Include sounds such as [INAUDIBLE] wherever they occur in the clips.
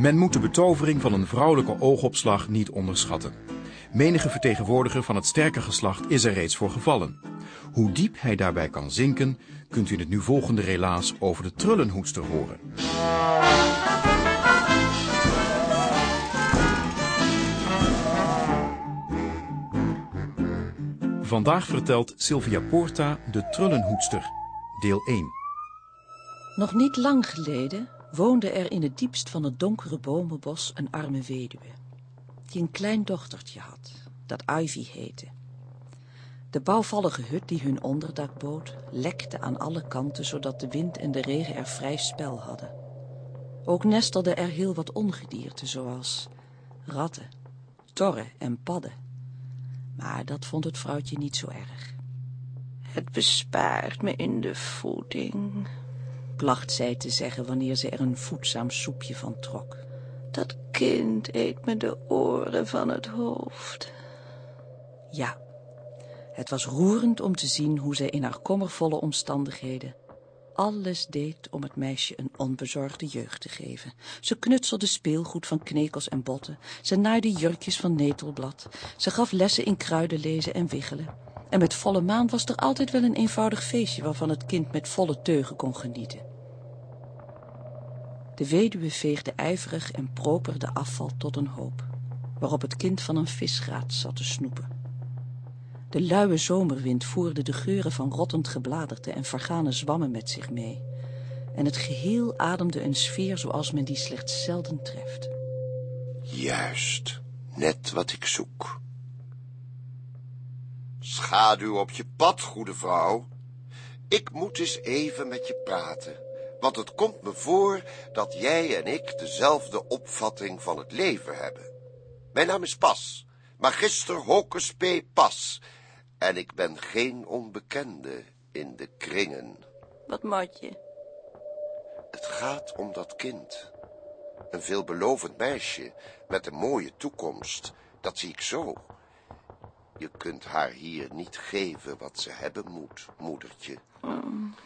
Men moet de betovering van een vrouwelijke oogopslag niet onderschatten. Menige vertegenwoordiger van het sterke geslacht is er reeds voor gevallen. Hoe diep hij daarbij kan zinken, kunt u in het nu volgende relaas over de trullenhoedster horen. Vandaag vertelt Sylvia Porta de trullenhoedster, deel 1. Nog niet lang geleden woonde er in het diepst van het donkere bomenbos een arme weduwe, die een klein dochtertje had, dat Ivy heette. De bouwvallige hut die hun onderdak bood, lekte aan alle kanten, zodat de wind en de regen er vrij spel hadden. Ook nestelde er heel wat ongedierte, zoals ratten, torren en padden. Maar dat vond het vrouwtje niet zo erg. Het bespaart me in de voeding, placht zij te zeggen wanneer ze er een voedzaam soepje van trok. Dat kind eet me de oren van het hoofd. Ja, het was roerend om te zien hoe zij in haar kommervolle omstandigheden alles deed om het meisje een onbezorgde jeugd te geven. Ze knutselde speelgoed van knekels en botten. Ze naaide jurkjes van netelblad. Ze gaf lessen in kruidenlezen en wiggelen. En met volle maan was er altijd wel een eenvoudig feestje waarvan het kind met volle teugen kon genieten. De weduwe veegde ijverig en proper de afval tot een hoop, waarop het kind van een visgraat zat te snoepen. De luie zomerwind voerde de geuren van rottend gebladerte en vergane zwammen met zich mee. En het geheel ademde een sfeer zoals men die slechts zelden treft. Juist, net wat ik zoek. Schaduw op je pad, goede vrouw. Ik moet eens even met je praten, want het komt me voor dat jij en ik dezelfde opvatting van het leven hebben. Mijn naam is Pas, magister Hocus P. Pas, en ik ben geen onbekende in de kringen. Wat moet je? Het gaat om dat kind. Een veelbelovend meisje met een mooie toekomst. Dat zie ik zo. Je kunt haar hier niet geven wat ze hebben moet, moedertje.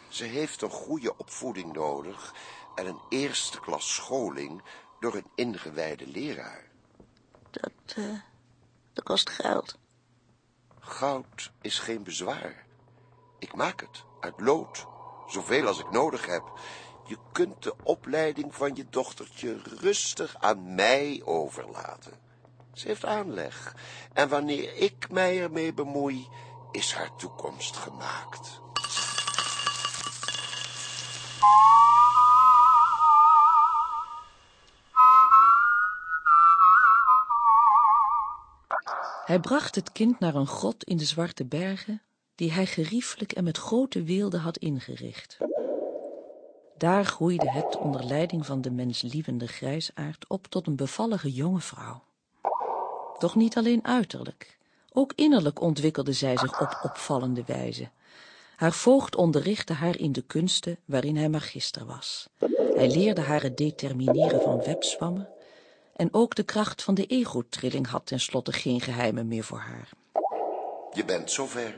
Ze heeft een goede opvoeding nodig en een eerste klas scholing door een ingewijde leraar. Dat, uh, dat kost geld. Goud is geen bezwaar. Ik maak het uit lood, zoveel als ik nodig heb. Je kunt de opleiding van je dochtertje rustig aan mij overlaten. Ze heeft aanleg, en wanneer ik mij ermee bemoei, is haar toekomst gemaakt. Hij bracht het kind naar een grot in de Zwarte Bergen, die hij geriefelijk en met grote weelde had ingericht. Daar groeide het onder leiding van de menslievende grijsaard op tot een bevallige jonge vrouw. Doch niet alleen uiterlijk, ook innerlijk ontwikkelde zij zich op opvallende wijze. Haar voogd onderrichtte haar in de kunsten waarin hij magister was. Hij leerde haar het determineren van webswammen, en ook de kracht van de ego-trilling had tenslotte geen geheimen meer voor haar. Je bent zover.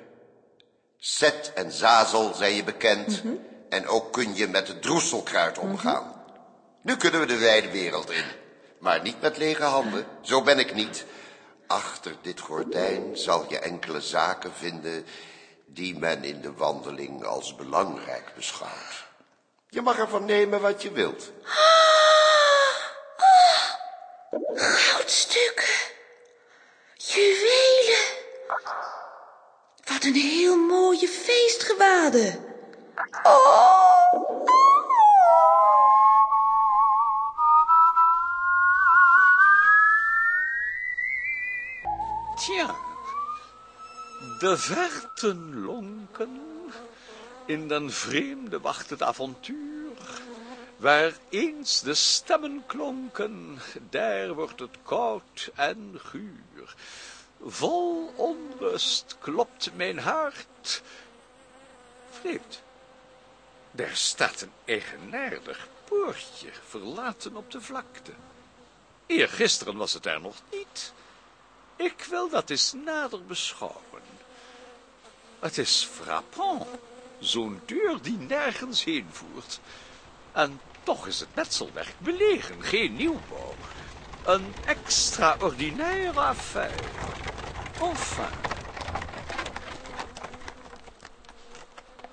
Zet en zazel zijn je bekend. En ook kun je met het droeselkruid omgaan. Nu kunnen we de wijde wereld in. Maar niet met lege handen. Zo ben ik niet. Achter dit gordijn zal je enkele zaken vinden... die men in de wandeling als belangrijk beschouwt. Je mag ervan nemen wat je wilt. Goudstukken. Juwelen. Wat een heel mooie feestgewaden. Oh. De verten lonken, in den vreemde wacht het avontuur. Waar eens de stemmen klonken, daar wordt het koud en guur. Vol onrust klopt mijn hart. Vreemd, daar staat een eigenaardig poortje, verlaten op de vlakte. Eergisteren was het er nog niet. Ik wil dat eens nader beschouwen. Het is frappant, zo'n deur die nergens heen voert. En toch is het metselwerk belegen, geen nieuwbouw. Een extraordinaire affaire. Enfin.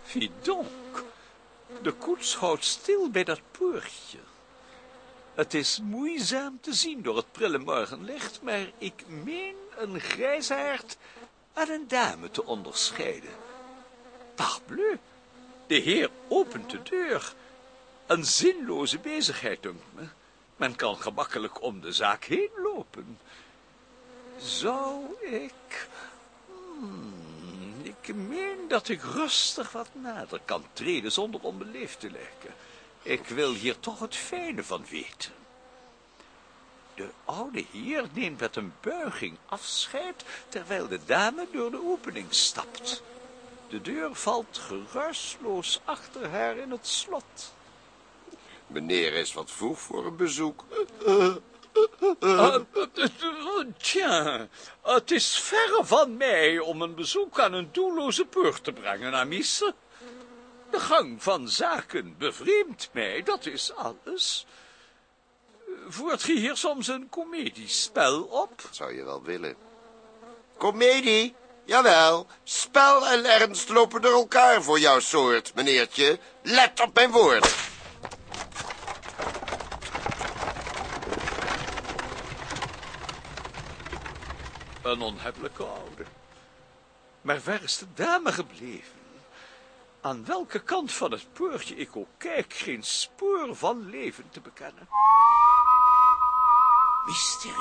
Zie donc. De koets houdt stil bij dat poortje. Het is moeizaam te zien door het prille morgenlicht, maar ik meen een grijsaard en een dame te onderscheiden. Parbleu, de heer opent de deur. Een zinloze bezigheid, dunkt me. Men kan gemakkelijk om de zaak heen lopen. Zou ik... Hmm, ik meen dat ik rustig wat nader kan treden zonder onbeleefd te lijken. Ik wil hier toch het fijne van weten. De oude heer neemt met een buiging afscheid, terwijl de dame door de opening stapt. De deur valt geruisloos achter haar in het slot. Meneer is wat vroeg voor een bezoek. Uh, tja, het is verre van mij om een bezoek aan een doelloze poort te brengen, Amice. De gang van zaken bevreemdt mij, dat is alles. Voert ge hier soms een comediespel op? Dat zou je wel willen. Comedie? Jawel. Spel en ernst lopen door elkaar voor jouw soort, meneertje. Let op mijn woord. Een onhebbelijke oude. Maar waar is de dame gebleven? Aan welke kant van het poortje ik ook kijk, geen spoor van leven te bekennen. Mysterieus.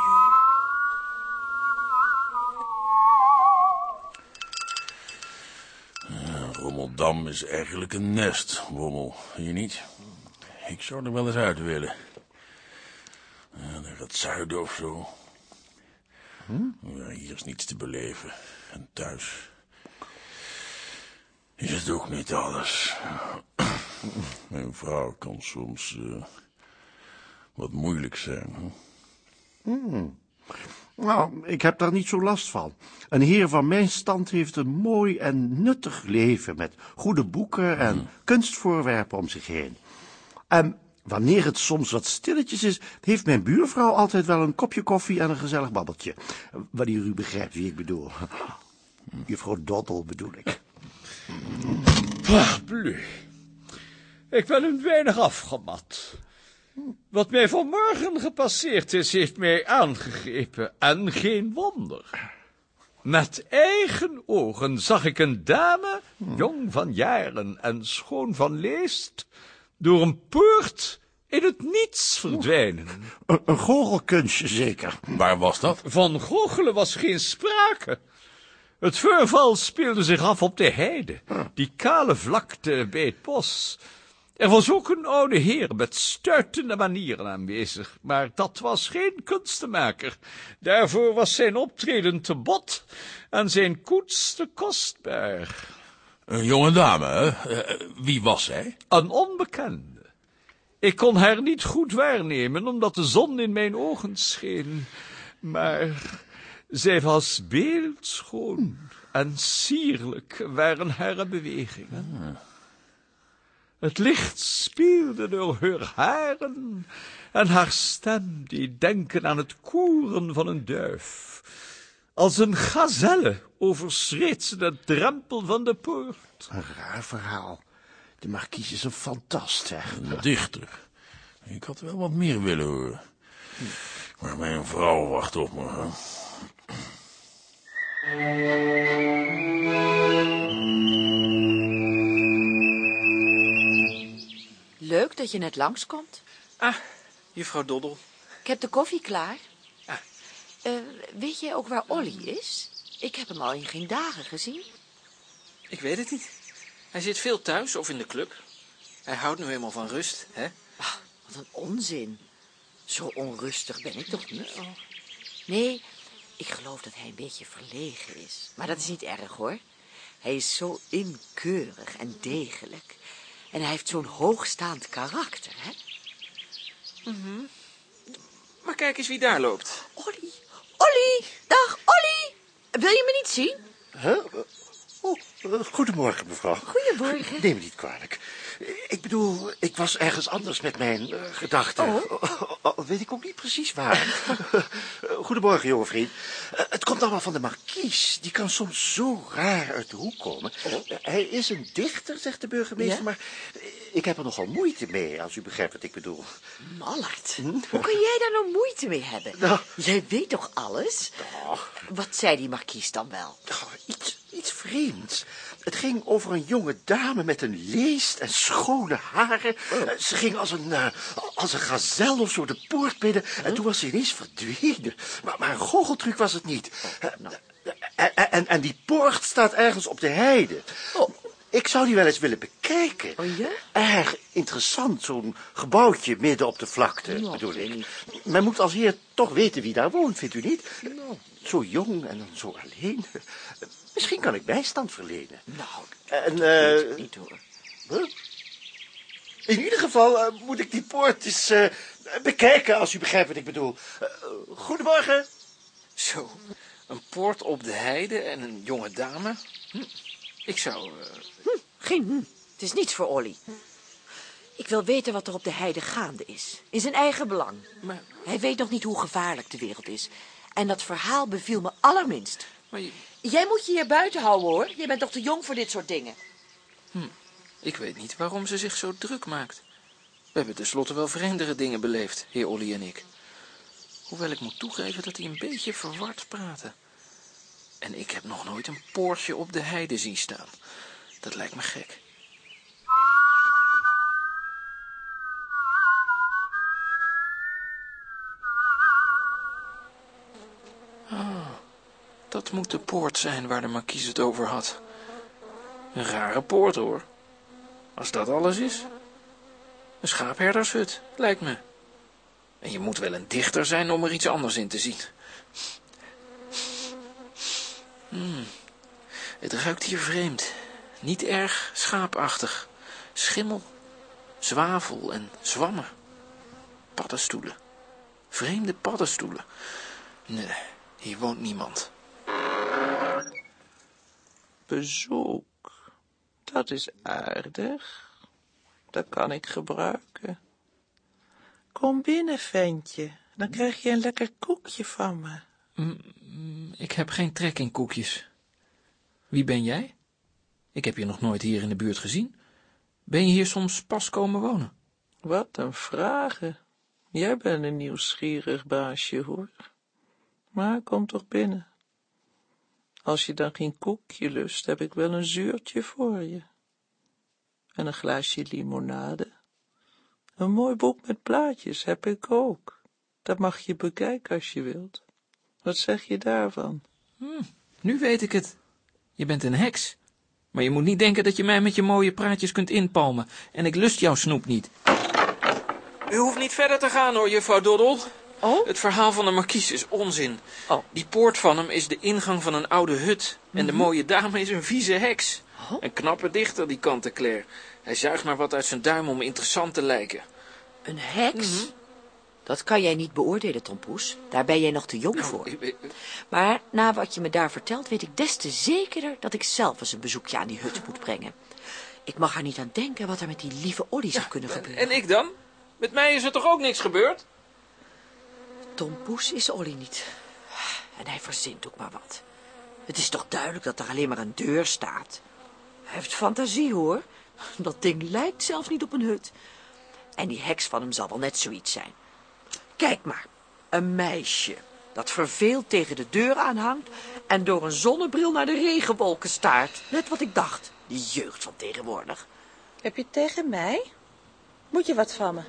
Rommeldam is eigenlijk een nest, Wommel. Je niet? Ik zou er wel eens uit willen. Ja, naar het zuiden of zo. Ja, hier is niets te beleven. En thuis is het ook niet alles. [CLEARS THROAT] Mijn vrouw kan soms eh, wat moeilijk zijn. Hè? Nou, ik heb daar niet zo last van. Een heer van mijn stand heeft een mooi en nuttig leven... met goede boeken en kunstvoorwerpen om zich heen. En wanneer het soms wat stilletjes is... heeft mijn buurvrouw altijd wel een kopje koffie en een gezellig babbeltje. Wanneer u begrijpt wie ik bedoel. [LAUGHS] Juffrouw Doddel bedoel ik. Parbleu. Ik ben een weinig afgemat. Wat mij vanmorgen gepasseerd is, heeft mij aangegrepen, en geen wonder. Met eigen ogen zag ik een dame, jong van jaren en schoon van leest, door een poort in het niets verdwijnen. Een, een goochelkunstje zeker. Waar was dat? Van goochelen was geen sprake. Het voorval speelde zich af op de heide, die kale vlakte bij het bos. Er was ook een oude heer met stuitende manieren aanwezig, maar dat was geen kunstenmaker. Daarvoor was zijn optreden te bot en zijn koets te kostbaar. Een jonge dame, hè? Eh, wie was zij? Een onbekende. Ik kon haar niet goed waarnemen, omdat de zon in mijn ogen scheen. Maar zij was beeldschoon en sierlijk waren haar bewegingen. Het licht speelde door haar haren en haar stem die denken aan het koeren van een duif. Als een gazelle overschreed ze de drempel van de poort. Een raar verhaal. De markies is een fantast, hè. Een dichter. Ik had wel wat meer willen horen. Maar mijn vrouw wacht op me. Hè? Leuk dat je net langskomt. Ah, juffrouw Doddel. Ik heb de koffie klaar. Ah. Eh, weet jij ook waar Olly is? Ik heb hem al in geen dagen gezien. Ik weet het niet. Hij zit veel thuis of in de club. Hij houdt nu helemaal van rust, hè? Ah, wat een onzin. Zo onrustig ben ik toch niet? Nee, ik geloof dat hij een beetje verlegen is. Maar dat is niet erg, hoor. Hij is zo inkeurig en degelijk. En hij heeft zo'n hoogstaand karakter, hè? Maar kijk eens wie daar loopt. Olly, Olly, dag Olly. Wil je me niet zien? Huh? Oh, eh, goedemorgen, mevrouw. Goedemorgen. Neem me niet kwalijk. Ik bedoel, ik was ergens anders met mijn eh, gedachten. Al weet ik ook niet precies waar. [LAUGHS] Goedemorgen, jonge vriend. Eh, het komt allemaal van de markies. Die kan soms zo raar uit de hoek komen. Eh, hij is een dichter, zegt de burgemeester, Ja? maar ik heb er nogal moeite mee, als u begrijpt wat ik bedoel. Mallard, hoe kan jij daar nou moeite mee hebben? Nou. Jij weet toch alles? Wat zei die markies dan wel? Oh, iets, iets vreemds. Het ging over een jonge dame met een leest en schone haren. Eh, Ze ging als een, eh, als een gazel of zo de poort binnen. En toen was ze ineens verdwenen. Maar, maar een goocheltruc was het niet. Eh, En, en, en die poort staat ergens op de heide. Ik zou die wel eens willen bekijken. Oh ja? Erg interessant, zo'n gebouwtje midden op de vlakte, Nou, bedoel ik. Men moet als heer toch weten wie daar woont, vindt u niet? Zo jong en dan zo alleen. Misschien kan ik bijstand verlenen. Nou, En, weet eh, ik niet hoor. huh? in ieder geval eh, moet ik die poort eens eh, bekijken, als u begrijpt wat ik bedoel. Goedemorgen. Zo, een poort op de heide en een jonge dame. Hm. Ik zou... eh, Geen hm. Het is niets voor Olly. Ik wil weten wat er op de heide gaande is. In zijn eigen belang. maar, Hij weet nog niet hoe gevaarlijk de wereld is. En dat verhaal beviel me allerminst. maar je- Jij moet je hier buiten houden, hoor. Je bent toch te jong voor dit soort dingen. ik weet niet waarom ze zich zo druk maakt. We hebben tenslotte wel vreemdere dingen beleefd, heer Olly en ik. Hoewel ik moet toegeven dat hij een beetje verward praten. En ik heb nog nooit een poortje op de heide zien staan. Dat lijkt me gek. Dat moet de poort zijn waar de markies het over had. Een rare poort, hoor. Als dat alles is. Een schaapherdershut, lijkt me. En je moet wel een dichter zijn om er iets anders in te zien. Hmm. Het ruikt hier vreemd. Niet erg schaapachtig. Schimmel, zwavel en zwammen. Paddenstoelen. Vreemde paddenstoelen. Nee, hier woont niemand. Bezoek. Dat is aardig. Dat kan ik gebruiken. Kom binnen, ventje. Dan krijg je een lekker koekje van me. Ik heb geen trek in koekjes. Wie ben jij? Ik heb je nog nooit hier in de buurt gezien. Ben je hier soms pas komen wonen? Wat een vragen. Jij bent een nieuwsgierig baasje, hoor. Maar kom toch binnen. Als je dan geen koekje lust, heb ik wel een zuurtje voor je. En een glaasje limonade. Een mooi boek met plaatjes heb ik ook. Dat mag je bekijken als je wilt. Wat zeg je daarvan? Nu weet ik het. Je bent een heks. Maar je moet niet denken dat je mij met je mooie praatjes kunt inpalmen. En ik lust jouw snoep niet. U hoeft niet verder te gaan hoor, juffrouw Doddel. Oh? Het verhaal van de markies is onzin. Oh. Die poort van hem is de ingang van een oude hut. En de mooie dame is een vieze heks. Een knappe dichter, die Kanteclair. Hij zuigt maar wat uit zijn duim om interessant te lijken. Een heks? Dat kan jij niet beoordelen, Tom Poes. Daar ben jij nog te jong voor. Ik- ik- Maar na wat je me daar vertelt, weet ik des te zekerder dat ik zelf eens een bezoekje aan die hut moet brengen. Ik mag er niet aan denken wat er met die lieve Olly zou kunnen gebeuren. En ik dan? Met mij is er toch ook niks gebeurd? Tom Poes is Olly niet. En hij verzint ook maar wat. Het is toch duidelijk dat er alleen maar een deur staat. Hij heeft fantasie, hoor. Dat ding lijkt zelfs niet op een hut. En die heks van hem zal wel net zoiets zijn. Kijk maar, een meisje dat verveeld tegen de deur aanhangt... en door een zonnebril naar de regenwolken staart. Net wat ik dacht, die jeugd van tegenwoordig. Heb je tegen mij? Moet je wat van me?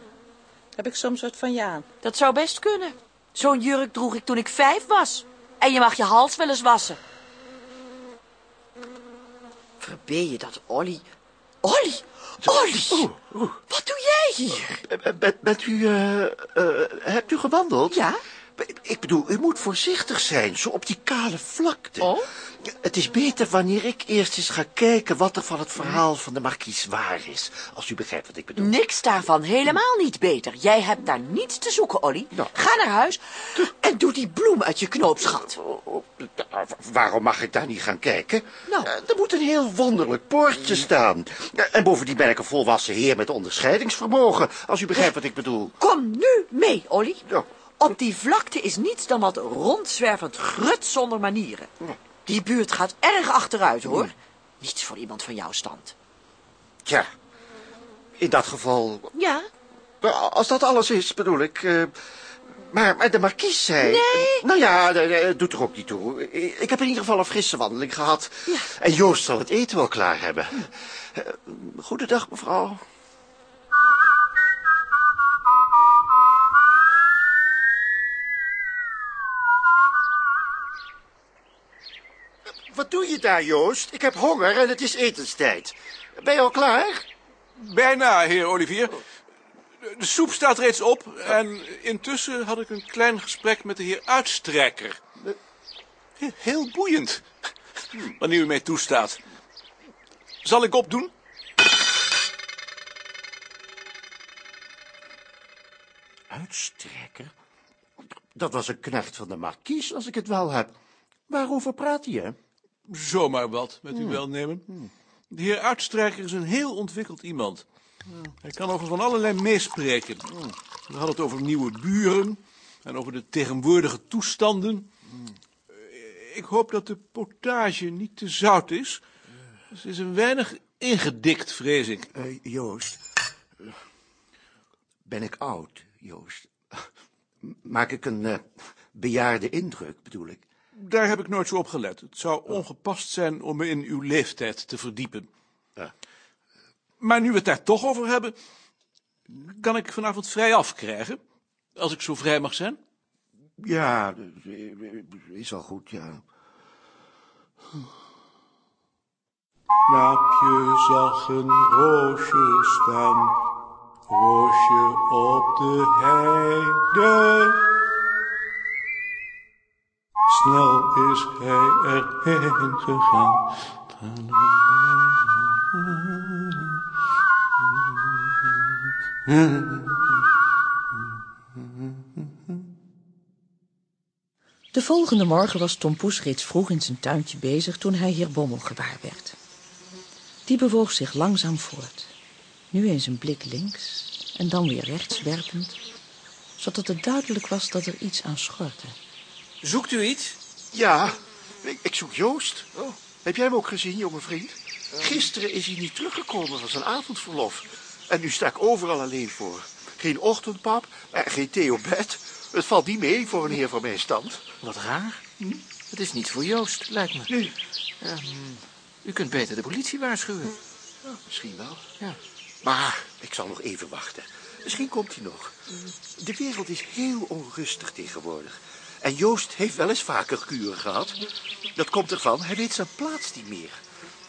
Heb ik soms wat van je aan? Dat zou best kunnen. Zo'n jurk droeg ik toen ik vijf was. En je mag je hals wel eens wassen. Verbeer je dat, Olly? Olly! Olly! Wat doe jij hier? Eh, Bent, bent u, eh, eh, hebt u gewandeld? Ja? Ik bedoel, u moet voorzichtig zijn, zo op die kale vlakte. Oh? Het is beter wanneer ik eerst eens ga kijken wat er van het verhaal van de markies waar is. Als u begrijpt wat ik bedoel. Niks daarvan, helemaal niet beter. Jij hebt daar niets te zoeken, Olly. Nou. Ga naar huis en doe die bloem uit je knoopsgat. Waarom mag ik daar niet gaan kijken? Nou. Eh, Er moet een heel wonderlijk poortje staan. Eh, En bovendien ben ik een volwassen heer met onderscheidingsvermogen, als u begrijpt wat ik bedoel. Kom nu mee, Olly. Ja. Op die vlakte is niets dan wat rondzwervend grut zonder manieren. Die buurt gaat erg achteruit, hoor. Niets voor iemand van jouw stand. Tja, in dat geval... Ja? Als dat alles is, bedoel ik... eh, maar, maar de markies zei... Nee. Nou ja, eh, doet er ook niet toe. Ik ik heb in ieder geval een frisse wandeling gehad. Ja. En Joost zal het eten wel klaar hebben. Eh, Goedendag, mevrouw. Wat doe je daar, Joost? Ik heb honger en het is etenstijd. Ben je al klaar? Bijna, heer Olivier. De soep staat reeds op en intussen had ik een klein gesprek met de heer Uitstrijker. He- Heel boeiend, wanneer u mij toestaat. Zal ik opdoen? Uitstrekker? Dat was een knecht van de markies, als ik het wel heb. Waarover praat hij, hè? Zomaar wat, met uw welnemen. De heer Uitstrijker is een heel ontwikkeld iemand. Hij kan over van allerlei meespreken. We hadden het over nieuwe buren en over de tegenwoordige toestanden. Eh, Ik hoop dat de potage niet te zout is. Ze is een weinig ingedikt, vrees ik. Eh, Joost. eh, Ben ik oud, Joost? [LAUGHS] Maak ik een eh, bejaarde indruk, bedoel ik? Daar heb ik nooit zo op gelet. Het zou ongepast zijn om me in uw leeftijd te verdiepen. Ja. Maar nu we het daar toch over hebben, kan ik vanavond vrij afkrijgen, als ik zo vrij mag zijn. Ja, is wel goed, ja. Knaapje zag een roosje staan, roosje op de heide. Snel is hij erheen gegaan. De volgende morgen was Tom Poes reeds vroeg in zijn tuintje bezig toen hij heer Bommel gewaar werd. Die bewoog zich langzaam voort, nu eens een blik links en dan weer rechts werpend, zodat het duidelijk was dat er iets aan schortte. Zoekt u iets? Ja, ik, ik zoek Joost. Oh, heb jij hem ook gezien, jonge vriend? Gisteren is hij niet teruggekomen van zijn avondverlof. En nu sta ik overal alleen voor. Geen ochtendpap en geen thee op bed. Het valt niet mee voor een heer van mijn stand. Wat raar. Het is niet voor Joost, lijkt me. Nee, Ehm, u kunt beter de politie waarschuwen. misschien wel. Ja. Maar ik zal nog even wachten. Misschien komt hij nog. De wereld is heel onrustig tegenwoordig. En Joost heeft wel eens vaker kuren gehad. Dat komt ervan, hij weet zijn plaats niet meer.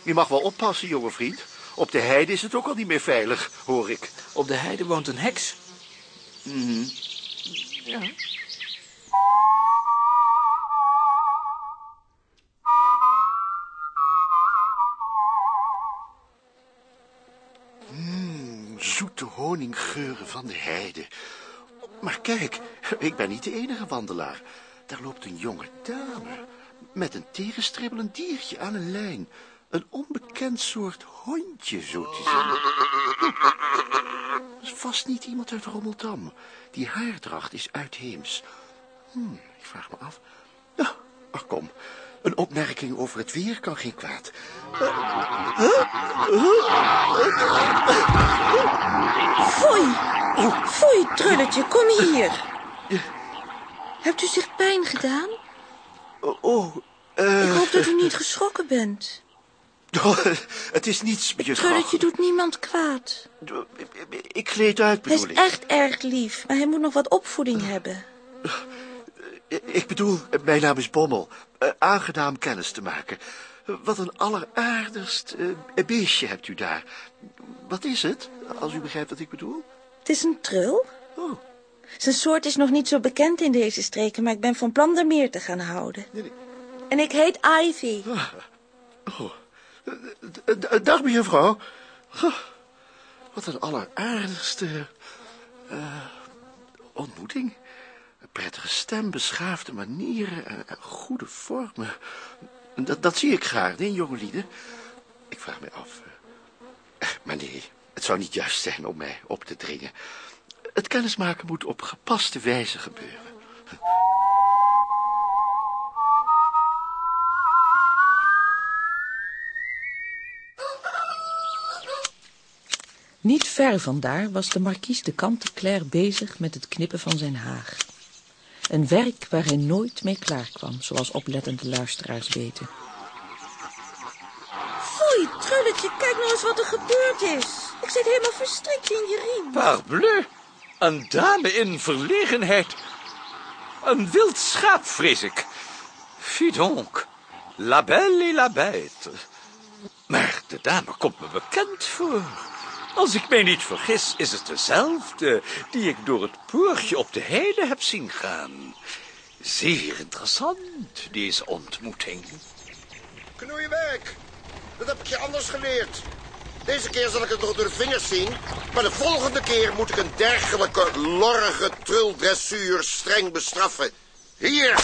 Je mag wel oppassen, jonge vriend. Op de heide is het ook al niet meer veilig, hoor ik. Op de heide woont een heks. Mhm. Ja. Zoete honinggeuren van de heide. Maar kijk, ik ben niet de enige wandelaar. Daar loopt een jonge dame. Met een tegenstribbelend diertje aan een lijn. Een onbekend soort hondje, zo te zien. [LAUGHS] Dat is vast niet iemand uit Rommeldam. Die haardracht is uitheems. Hm, ik vraag me af. Nou, ach kom. Een opmerking over het weer kan geen kwaad. Foei! Foei, trulletje, kom hier. Hebt u zich pijn gedaan? Oh, oh eh, Ik hoop dat u niet geschrokken bent. [LAUGHS] het is niets, juffrouw. Trulletje doet niemand kwaad. Ik kleed uit, Hij is bedoel ik. echt erg lief, maar hij moet nog wat opvoeding hebben. Ik bedoel, mijn naam is Bommel. Eh, aangenaam kennis te maken. Eh, Wat een alleraardigst eh, beestje hebt u daar. Wat is het, als u begrijpt wat ik bedoel? Het is een trul. Oh, Zijn soort is nog niet zo bekend in deze streken, maar ik ben van plan er meer te gaan houden. En ik heet Ivy. Oh. D- Dag, mevrouw. Wat een alleraardigste eh, ontmoeting. Een prettige stem, beschaafde manieren en, en goede vormen. Dat, dat zie ik graag, nee, jongelieden. Ik vraag me af... eh, maar nee, het zou niet juist zijn om mij op te dringen. Het kennismaken moet op gepaste wijze gebeuren. Niet ver vandaar was de markies de Kant-Clair bezig met het knippen van zijn haag. Een werk waar hij nooit mee klaarkwam, zoals oplettende luisteraars weten. Foei, trulletje, kijk nou eens wat er gebeurd is. Ik zit helemaal verstrikt in je riem. Parbleu, een dame in verlegenheid. Een wild schaap, vrees ik. Fi donc, la belle et la bête. Maar de dame komt me bekend voor. Als ik mij niet vergis, is het dezelfde die ik door het poortje op de heide heb zien gaan. Zeer interessant, deze ontmoeting. Knoeiwerk, dat heb ik je anders geleerd. Deze keer zal ik het nog door de vingers zien, maar de volgende keer moet ik een dergelijke lorrige truldressuur streng bestraffen. Hier,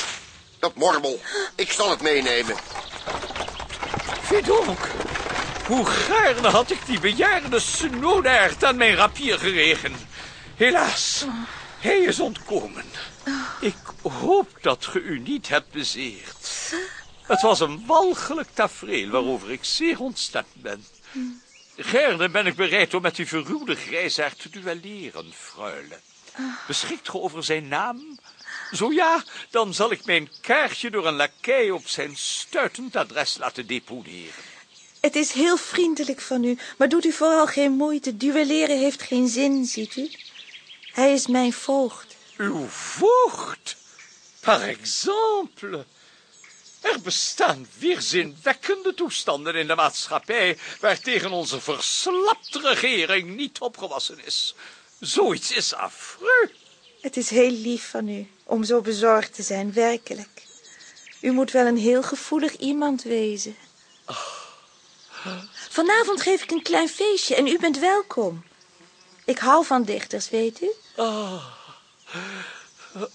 dat mormel. Ik zal het meenemen. Fi donc, hoe gaarne had ik die bejaarde snodaard aan mijn rapier geregen. Helaas, hij is ontkomen. Ik hoop dat ge u niet hebt bezeerd. Het was een walgelijk tafereel waarover ik zeer ontstemd ben. Gerne ben ik bereid om met die verruwde grijsaard te duelleren, freule. Beschikt ge over zijn naam? Zo ja, dan zal ik mijn kaartje door een lakij op zijn stuitend adres laten deponeren. Het is heel vriendelijk van u, maar doet u vooral geen moeite. Duelleren heeft geen zin, ziet u. Hij is mijn voogd. Uw voogd? Par exemple. Er bestaan weerzinwekkende toestanden in de maatschappij... waartegen onze verslapte regering niet opgewassen is. Zoiets is affreux. Het is heel lief van u om zo bezorgd te zijn, werkelijk. U moet wel een heel gevoelig iemand wezen. Vanavond geef ik een klein feestje en u bent welkom. Ik hou van dichters, weet u? Ah,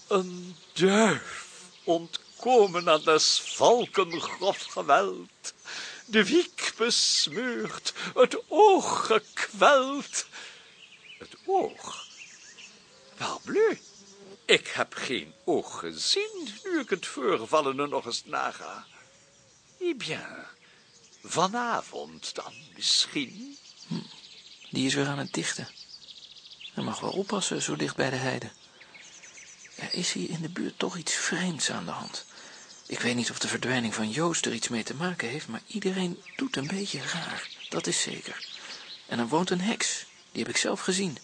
een duif ontkomen aan des valken grof geweld. De wiek besmeurd, het oog gekweld. Het oog? Parbleu, ik heb geen oog gezien, nu ik het voorvallende nog eens naga. Eh bien, vanavond dan misschien. Die is weer aan het dichten. Hij mag wel oppassen zo dicht bij de heide. Er is hier in de buurt toch iets vreemds aan de hand. Ik weet niet of de verdwijning van Joost er iets mee te maken heeft, maar iedereen doet een beetje raar. Dat is zeker. En er woont een heks, die heb ik zelf gezien.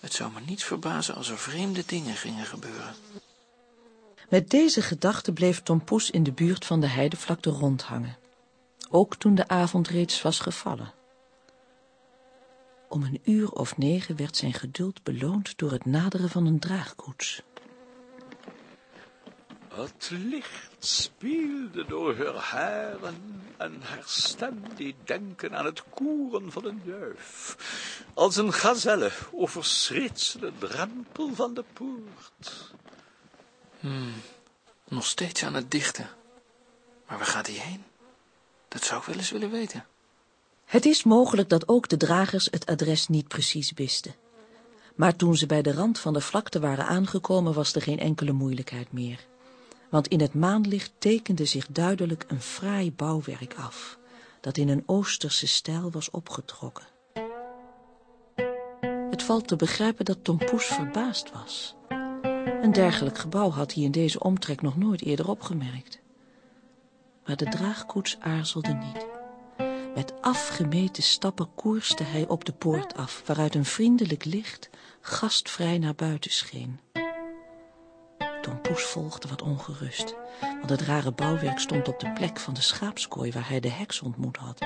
Het zou me niet verbazen als er vreemde dingen gingen gebeuren. Met deze gedachte bleef Tom Poes in de buurt van de heidevlakte rondhangen. Ook toen de avond reeds was gevallen. Om een uur of negen werd zijn geduld beloond door het naderen van een draagkoets. Het licht speelde door haar haren en haar stem deed denken aan het koeren van een duif. Als een gazelle overschreed ze de drempel van de poort. Hmm, nog steeds aan het dichten. Maar waar gaat hij heen? Dat zou ik wel eens willen weten. Het is mogelijk dat ook de dragers het adres niet precies wisten. Maar toen ze bij de rand van de vlakte waren aangekomen was er geen enkele moeilijkheid meer. Want in het maanlicht tekende zich duidelijk een fraai bouwwerk af, dat in een oosterse stijl was opgetrokken. Het valt te begrijpen dat Tom Poes verbaasd was. Een dergelijk gebouw had hij in deze omtrek nog nooit eerder opgemerkt. Maar de draagkoets aarzelde niet. Met afgemeten stappen koerste hij op de poort af, waaruit een vriendelijk licht gastvrij naar buiten scheen. Tom Poes volgde wat ongerust, want het rare bouwwerk stond op de plek van de schaapskooi waar hij de heks ontmoet had.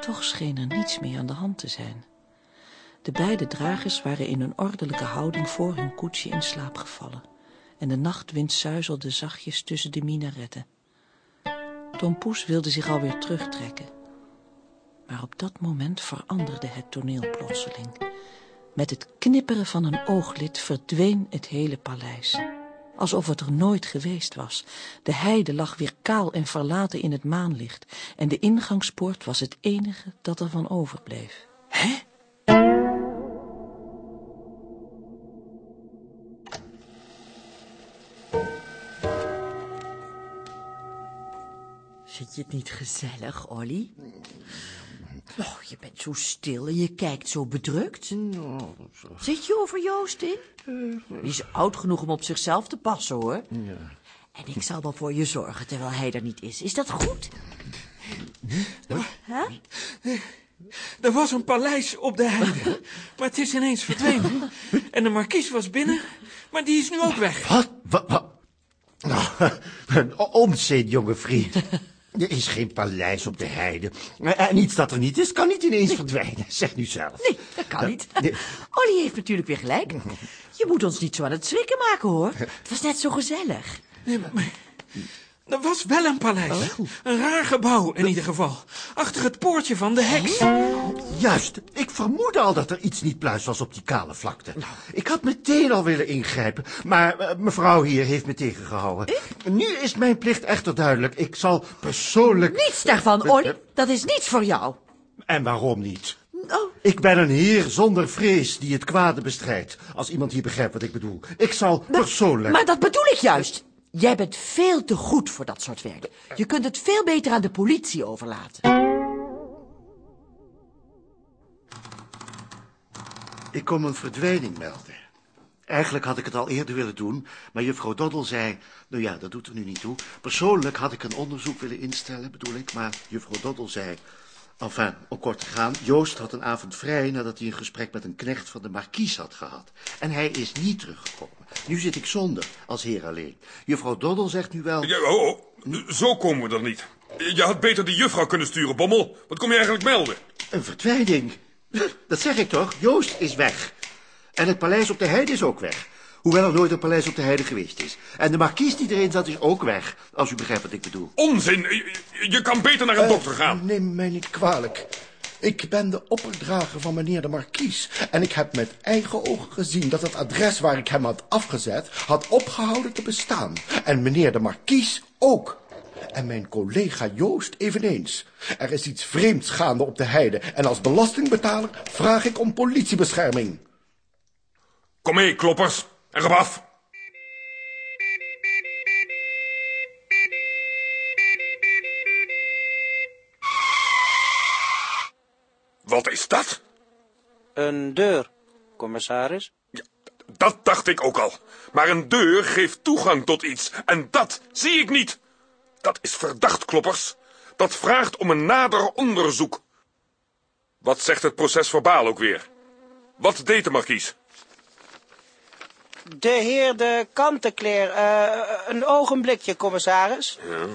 Toch scheen er niets meer aan de hand te zijn. De beide dragers waren in een ordelijke houding voor hun koetsje in slaap gevallen en de nachtwind suizelde zachtjes tussen de minaretten. Tom Poes wilde zich alweer terugtrekken. Maar op dat moment veranderde het toneel plotseling. Met het knipperen van een ooglid verdween het hele paleis. Alsof het er nooit geweest was. De heide lag weer kaal en verlaten in het maanlicht. En de ingangspoort was het enige dat er van overbleef. Hè? Vind je het niet gezellig, Olly? Oh, je bent zo stil en je kijkt zo bedrukt. Zit je over Joost in? Die is oud genoeg om op zichzelf te passen, hoor. En ik zal wel voor je zorgen terwijl hij er niet is. Is dat goed? Huh? Er was een paleis op de heide, maar het is ineens verdwenen. En de markies was binnen, maar die is nu ook weg. Wat? Wat? wat? Nou, [LAUGHS] een onzin, jonge vriend. Er is geen paleis op de heide. En iets dat er niet is, kan niet ineens verdwijnen. [LAUGHS] Zeg nu zelf. Nee, dat kan niet. Olly heeft natuurlijk weer gelijk. Je moet ons niet zo aan het schrikken maken, hoor. Het was net zo gezellig. Nee, maar, er was wel een paleis. Een raar gebouw, in ieder geval. Achter het poortje van de heks. Juist, ik vermoedde al dat er iets niet pluis was op die kale vlakte. Ik had meteen al willen ingrijpen, maar eh, mevrouw hier heeft me tegengehouden. Nu is mijn plicht echter duidelijk. Ik zal persoonlijk... Niets daarvan, Olly. Dat is niets voor jou. En waarom niet? Oh, Ik ben een heer zonder vrees die het kwade bestrijdt. Als iemand hier begrijpt wat ik bedoel. Ik zal persoonlijk... maar dat bedoel ik juist. Jij bent veel te goed voor dat soort werk. Je kunt het veel beter aan de politie overlaten. Ik kom een verdwijning melden. Eigenlijk had ik het al eerder willen doen, maar juffrouw Doddel zei... Nou ja, dat doet er nu niet toe. Persoonlijk had ik een onderzoek willen instellen, bedoel ik, maar juffrouw Doddel zei... Enfin, om kort te gaan, Joost had een avond vrij nadat hij een gesprek met een knecht van de markies had gehad. En hij is niet teruggekomen. Nu zit ik zonder, als heer alleen. Juffrouw Doddel zegt nu wel... Ja, oh, oh, zo komen we er niet. Je had beter de juffrouw kunnen sturen, Bommel. Wat kom je eigenlijk melden? Een verdwijning. Dat zeg ik toch? Joost is weg. En het paleis op de heide is ook weg. Hoewel er nooit een paleis op de heide geweest is. En de markies die erin zat is ook weg. Als u begrijpt wat ik bedoel. Onzin! Je, je kan beter naar een dokter gaan. Neem mij niet kwalijk. Ik ben de opperdrager van meneer de markies. En ik heb met eigen ogen gezien dat het adres waar ik hem had afgezet... had opgehouden te bestaan. En meneer de markies ook. En mijn collega Joost eveneens. Er is iets vreemds gaande op de heide. En als belastingbetaler vraag ik om politiebescherming. Kom mee, kloppers. En gaf af. Wat is dat? Een deur, commissaris. Dat dacht ik ook al. Maar een deur geeft toegang tot iets. En dat zie ik niet. Dat is verdacht, kloppers. Dat vraagt om een nader onderzoek. Wat zegt het proces verbaal ook weer? Wat deed de markies? De heer de Kantenkleer, eh, een ogenblikje, commissaris. Ja.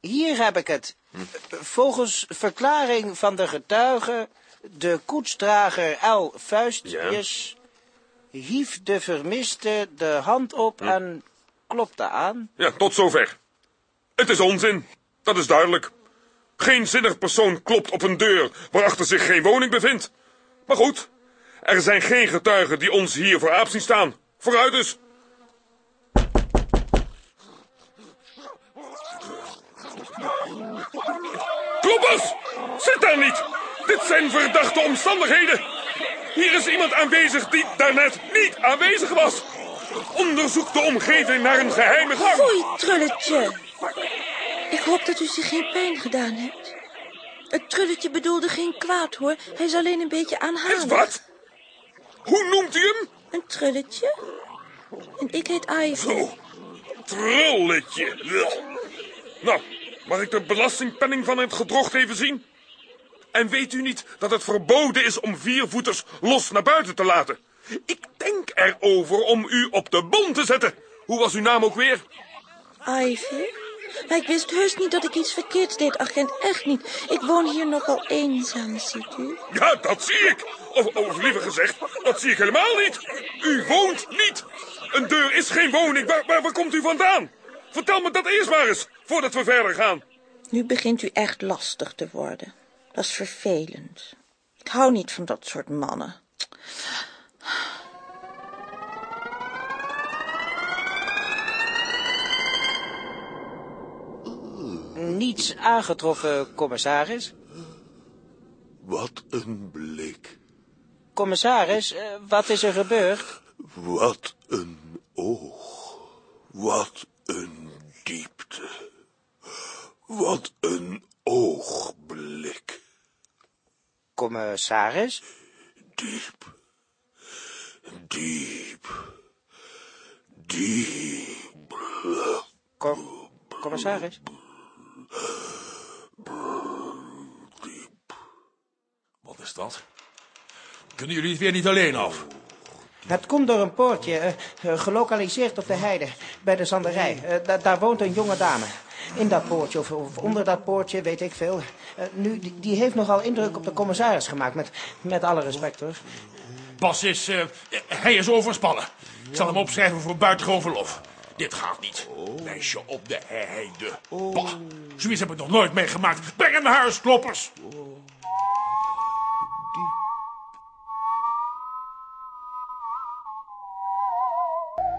Hier heb ik het. Volgens verklaring van de getuige, de koetsdrager L. Vuistjes, hief de vermiste de hand op en klopte aan. Ja, tot zover. Het is onzin. Dat is duidelijk. Geen zinnig persoon klopt op een deur waarachter zich geen woning bevindt. Maar goed, er zijn geen getuigen die ons hier voor aap zien staan. Vooruit dus. Kloppers! Zit daar niet! Dit zijn verdachte omstandigheden. Hier is iemand aanwezig die daarnet niet aanwezig was. Onderzoek de omgeving naar een geheime gang. Foei, trulletje. Ik hoop dat u zich geen pijn gedaan hebt. Het trulletje bedoelde geen kwaad, hoor. Hij is alleen een beetje aanhalig. Wat? Hoe noemt u hem? Een trulletje. En ik heet Ivy. Trulletje. Ugh. Nou, mag ik de belastingpenning van het gedrocht even zien? En weet u niet dat het verboden is om viervoeters los naar buiten te laten? Ik denk erover om u op de bon te zetten. Hoe was uw naam ook weer? Ivy. Maar ik wist heus niet dat ik iets verkeerds deed, agent. Echt niet. Ik woon hier nogal eenzaam, ziet u. Ja, dat zie ik. Of, of liever gezegd, dat zie ik helemaal niet. U woont niet. Een deur is geen woning. Waar, waar, waar komt u vandaan? Vertel me dat eerst maar eens, voordat we verder gaan. Nu begint u echt lastig te worden. Dat is vervelend. Ik hou niet van dat soort mannen. Niets aangetroffen, commissaris. Wat een blik. Commissaris, eh, wat is er gebeurd? Wat een oog. Wat een diepte. Wat een oogblik. Commissaris? Diep. Diep. Diep. Com commissaris? Wat is dat? Kunnen jullie het weer niet alleen af? Het komt door een poortje, eh, eh, gelokaliseerd op de heide, bij de zanderij. Eh, da- daar woont een jonge dame. In dat poortje, of, of onder dat poortje, weet ik veel. Nu, die, die heeft nogal indruk op de commissaris gemaakt, met, met alle respect hoor. Bas is... eh, hij is overspannen. Ik zal hem opschrijven voor buitengewoon verlof. Dit gaat niet. Meisje op de heide. Bah, zoiets heb ik nog nooit meegemaakt. Breng hem naar huis, kloppers.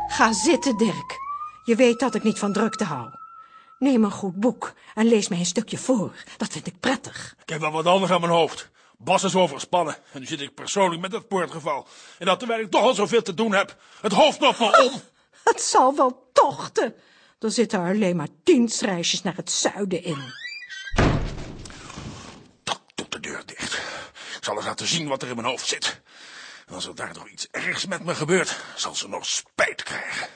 Ga zitten, Dirk. Je weet dat ik niet van drukte hou. Neem een goed boek en lees mij een stukje voor. Dat vind ik prettig. Ik heb wel wat anders aan mijn hoofd. Bas is overspannen. En nu zit ik persoonlijk met dat poortgeval. En dat terwijl ik toch al zoveel te doen heb. Het hoofd nog maar om. [LAUGHS] Het zal wel tochten. Er zitten alleen maar dienstreisjes naar het zuiden in. Doe de deur dicht. Ik zal eens laten zien wat er in mijn hoofd zit. En als er daardoor iets ergs met me gebeurt, zal ze nog spijt krijgen.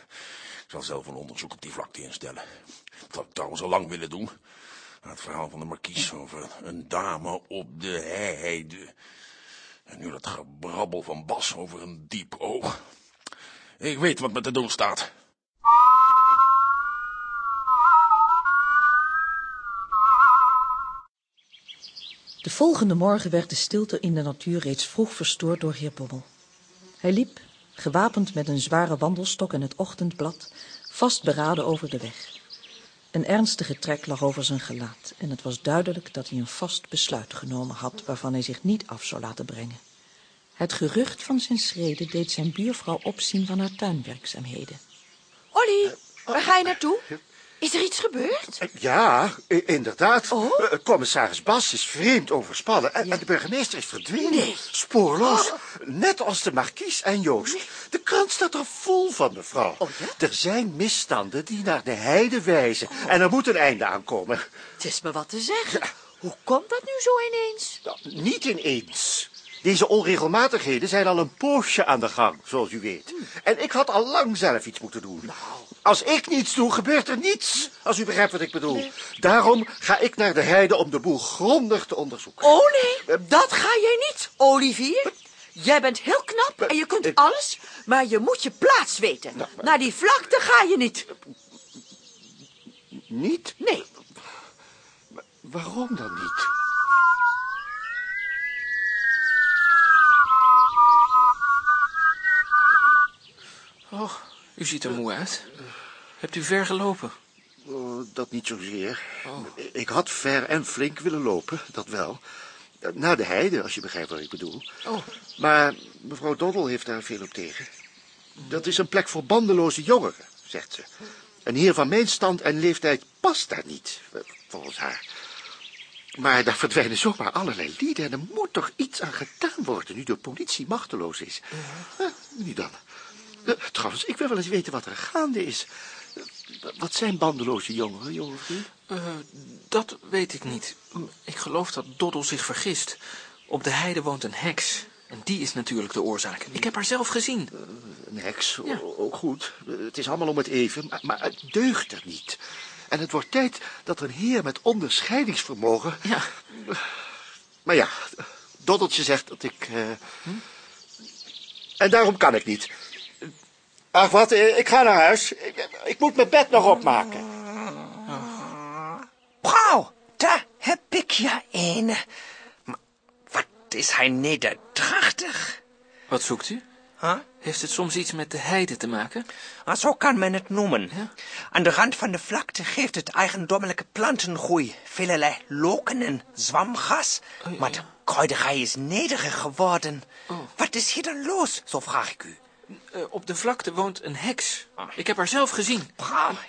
Ik zal zelf een onderzoek op die vlakte instellen. Dat had ik trouwens al lang willen doen. Het verhaal van de markies over een dame op de heide. En nu dat gebrabbel van Bas over een diep oog. Ik weet wat me te doen staat. De volgende morgen werd de stilte in de natuur reeds vroeg verstoord door heer Bommel. Hij liep, gewapend met een zware wandelstok en het ochtendblad, vastberaden over de weg. Een ernstige trek lag over zijn gelaat en het was duidelijk dat hij een vast besluit genomen had waarvan hij zich niet af zou laten brengen. Het gerucht van zijn schreden deed zijn buurvrouw opzien van haar tuinwerkzaamheden. Olly, waar ga je naartoe? Is er iets gebeurd? Ja, i- inderdaad. Eh, Commissaris Bas is vreemd overspannen en, de burgemeester is verdwenen. Spoorloos. Net als de markies en Joost. De krant staat er vol van, mevrouw. Er zijn misstanden die naar de heide wijzen. En er moet een einde aan komen. Het is me wat te zeggen. Hoe komt dat nu zo ineens? Nou, niet ineens. Deze onregelmatigheden zijn al een poosje aan de gang, zoals u weet. En ik had al lang zelf iets moeten doen. Als ik niets doe, gebeurt er niets. Als u begrijpt wat ik bedoel. Daarom ga ik naar de heide om de boel grondig te onderzoeken. Oh nee, dat ga jij niet, Olivier. Jij bent heel knap en je kunt alles, maar je moet je plaats weten. Naar die vlakte ga je niet. Niet? Nee. Waarom dan niet? Oh, u ziet er moe uit. Hebt u ver gelopen? Oh, dat niet zozeer. Ik had ver en flink willen lopen, dat wel. Naar de heide, als je begrijpt wat ik bedoel. Oh. Maar mevrouw Doddel heeft daar veel op tegen. Dat is een plek voor bandeloze jongeren, zegt ze. Een heer van mijn stand en leeftijd past daar niet, eh, volgens haar. Maar daar verdwijnen zomaar allerlei lieden en er moet toch iets aan gedaan worden nu de politie machteloos is. Eh, nu dan. Eh, trouwens, ik wil wel eens weten wat er gaande is. Eh, wat zijn bandeloze jongeren, jonge vriend? Eh, dat weet ik niet. Ik geloof dat Doddel zich vergist. Op de heide woont een heks. En die is natuurlijk de oorzaak. Ik heb haar zelf gezien. Een heks, ook goed. Het is allemaal om het even, maar, maar het deugt er niet. En het wordt tijd dat een heer met onderscheidingsvermogen... Ja. Maar ja, Doddeltje zegt dat ik... eh, En daarom kan ik niet. Ach wat, eh, ik ga naar huis. Ik, ik moet mijn bed nog opmaken. heb ik ja een. Maar wat is hij nederdrachtig. Wat zoekt u? Huh? Heeft het soms iets met de heide te maken? Ah, zo kan men het noemen. Aan de rand van de vlakte geeft het eigendommelijke plantengroei velerlei loken en zwamgas. Maar de kruiderij is nederig geworden. Wat is hier dan los, zo vraag ik u. Eh, op de vlakte woont een heks. Ik heb haar zelf gezien.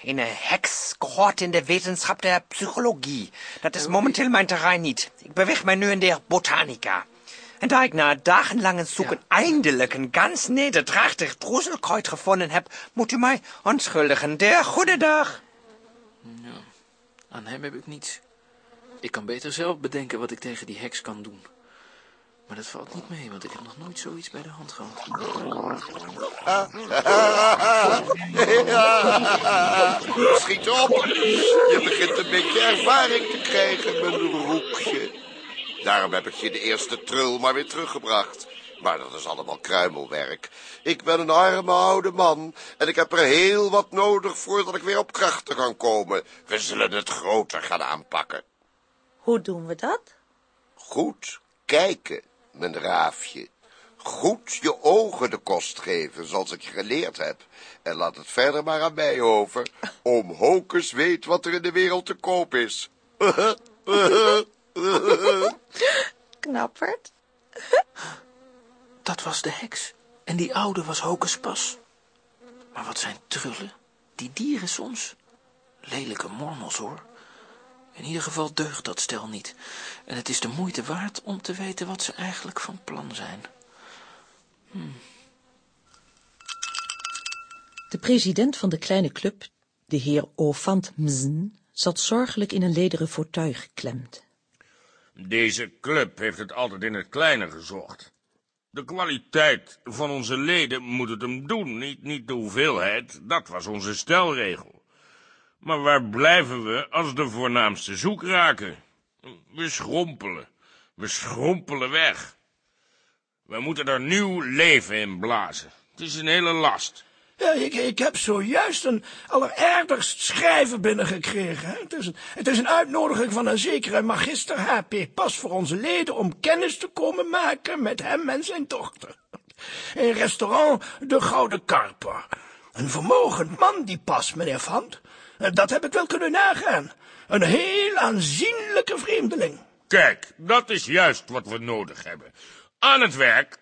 Een heks gehoord in de wetenschap der psychologie. Dat is momenteel mijn terrein niet. Ik beweeg mij nu in de botanica. En daar ik na dagenlangen zoeken eindelijk een ganz nederdrachtig droezelkruid gevonden heb, moet u mij onschuldigen. Der goede dag. Ja, aan hem heb ik niets. Ik kan beter zelf bedenken wat ik tegen die heks kan doen. Maar dat valt niet mee, want ik heb nog nooit zoiets bij de hand gehad. Schiet op. Je begint een beetje ervaring te krijgen, mijn roekje. Daarom heb ik je de eerste trul maar weer teruggebracht. Maar dat is allemaal kruimelwerk. Ik ben een arme oude man en ik heb er heel wat nodig voordat ik weer op krachten kan komen. We zullen het groter gaan aanpakken. Hoe doen we dat? Goed kijken, mijn raafje. Goed je ogen de kost geven, zoals ik je geleerd heb. En laat het verder maar aan mij over. Om Hokus weet wat er in de wereld te koop is. [LAUGHS] Knappert. Dat was de heks. En die oude was Hokuspas. Maar wat zijn trullen? Die dieren soms. Lelijke mormels, hoor. In ieder geval deugt dat stel niet. En het is de moeite waard om te weten wat ze eigenlijk van plan zijn. Hmm. De president van de kleine club, de heer Ofant Mzen, zat zorgelijk in een lederen fauteuil geklemd. Deze club heeft het altijd in het kleine gezocht. De kwaliteit van onze leden moet het hem doen, niet, niet de hoeveelheid. Dat was onze stelregel. Maar waar blijven we als de voornaamste zoek raken? We schrompelen. We schrompelen weg. We moeten er nieuw leven in blazen. Het is een hele last. Ja, ik, ik heb zojuist een alleraardigst schrijven binnengekregen. Het, is een, het is een uitnodiging van een zekere magister H.P. Pas voor onze leden om kennis te komen maken met hem en zijn dochter. In restaurant De Gouden Karper. Een vermogend man, die Pas, meneer Vant. Dat heb ik wel kunnen nagaan. Een heel aanzienlijke vreemdeling. Kijk, dat is juist wat we nodig hebben. Aan het werk.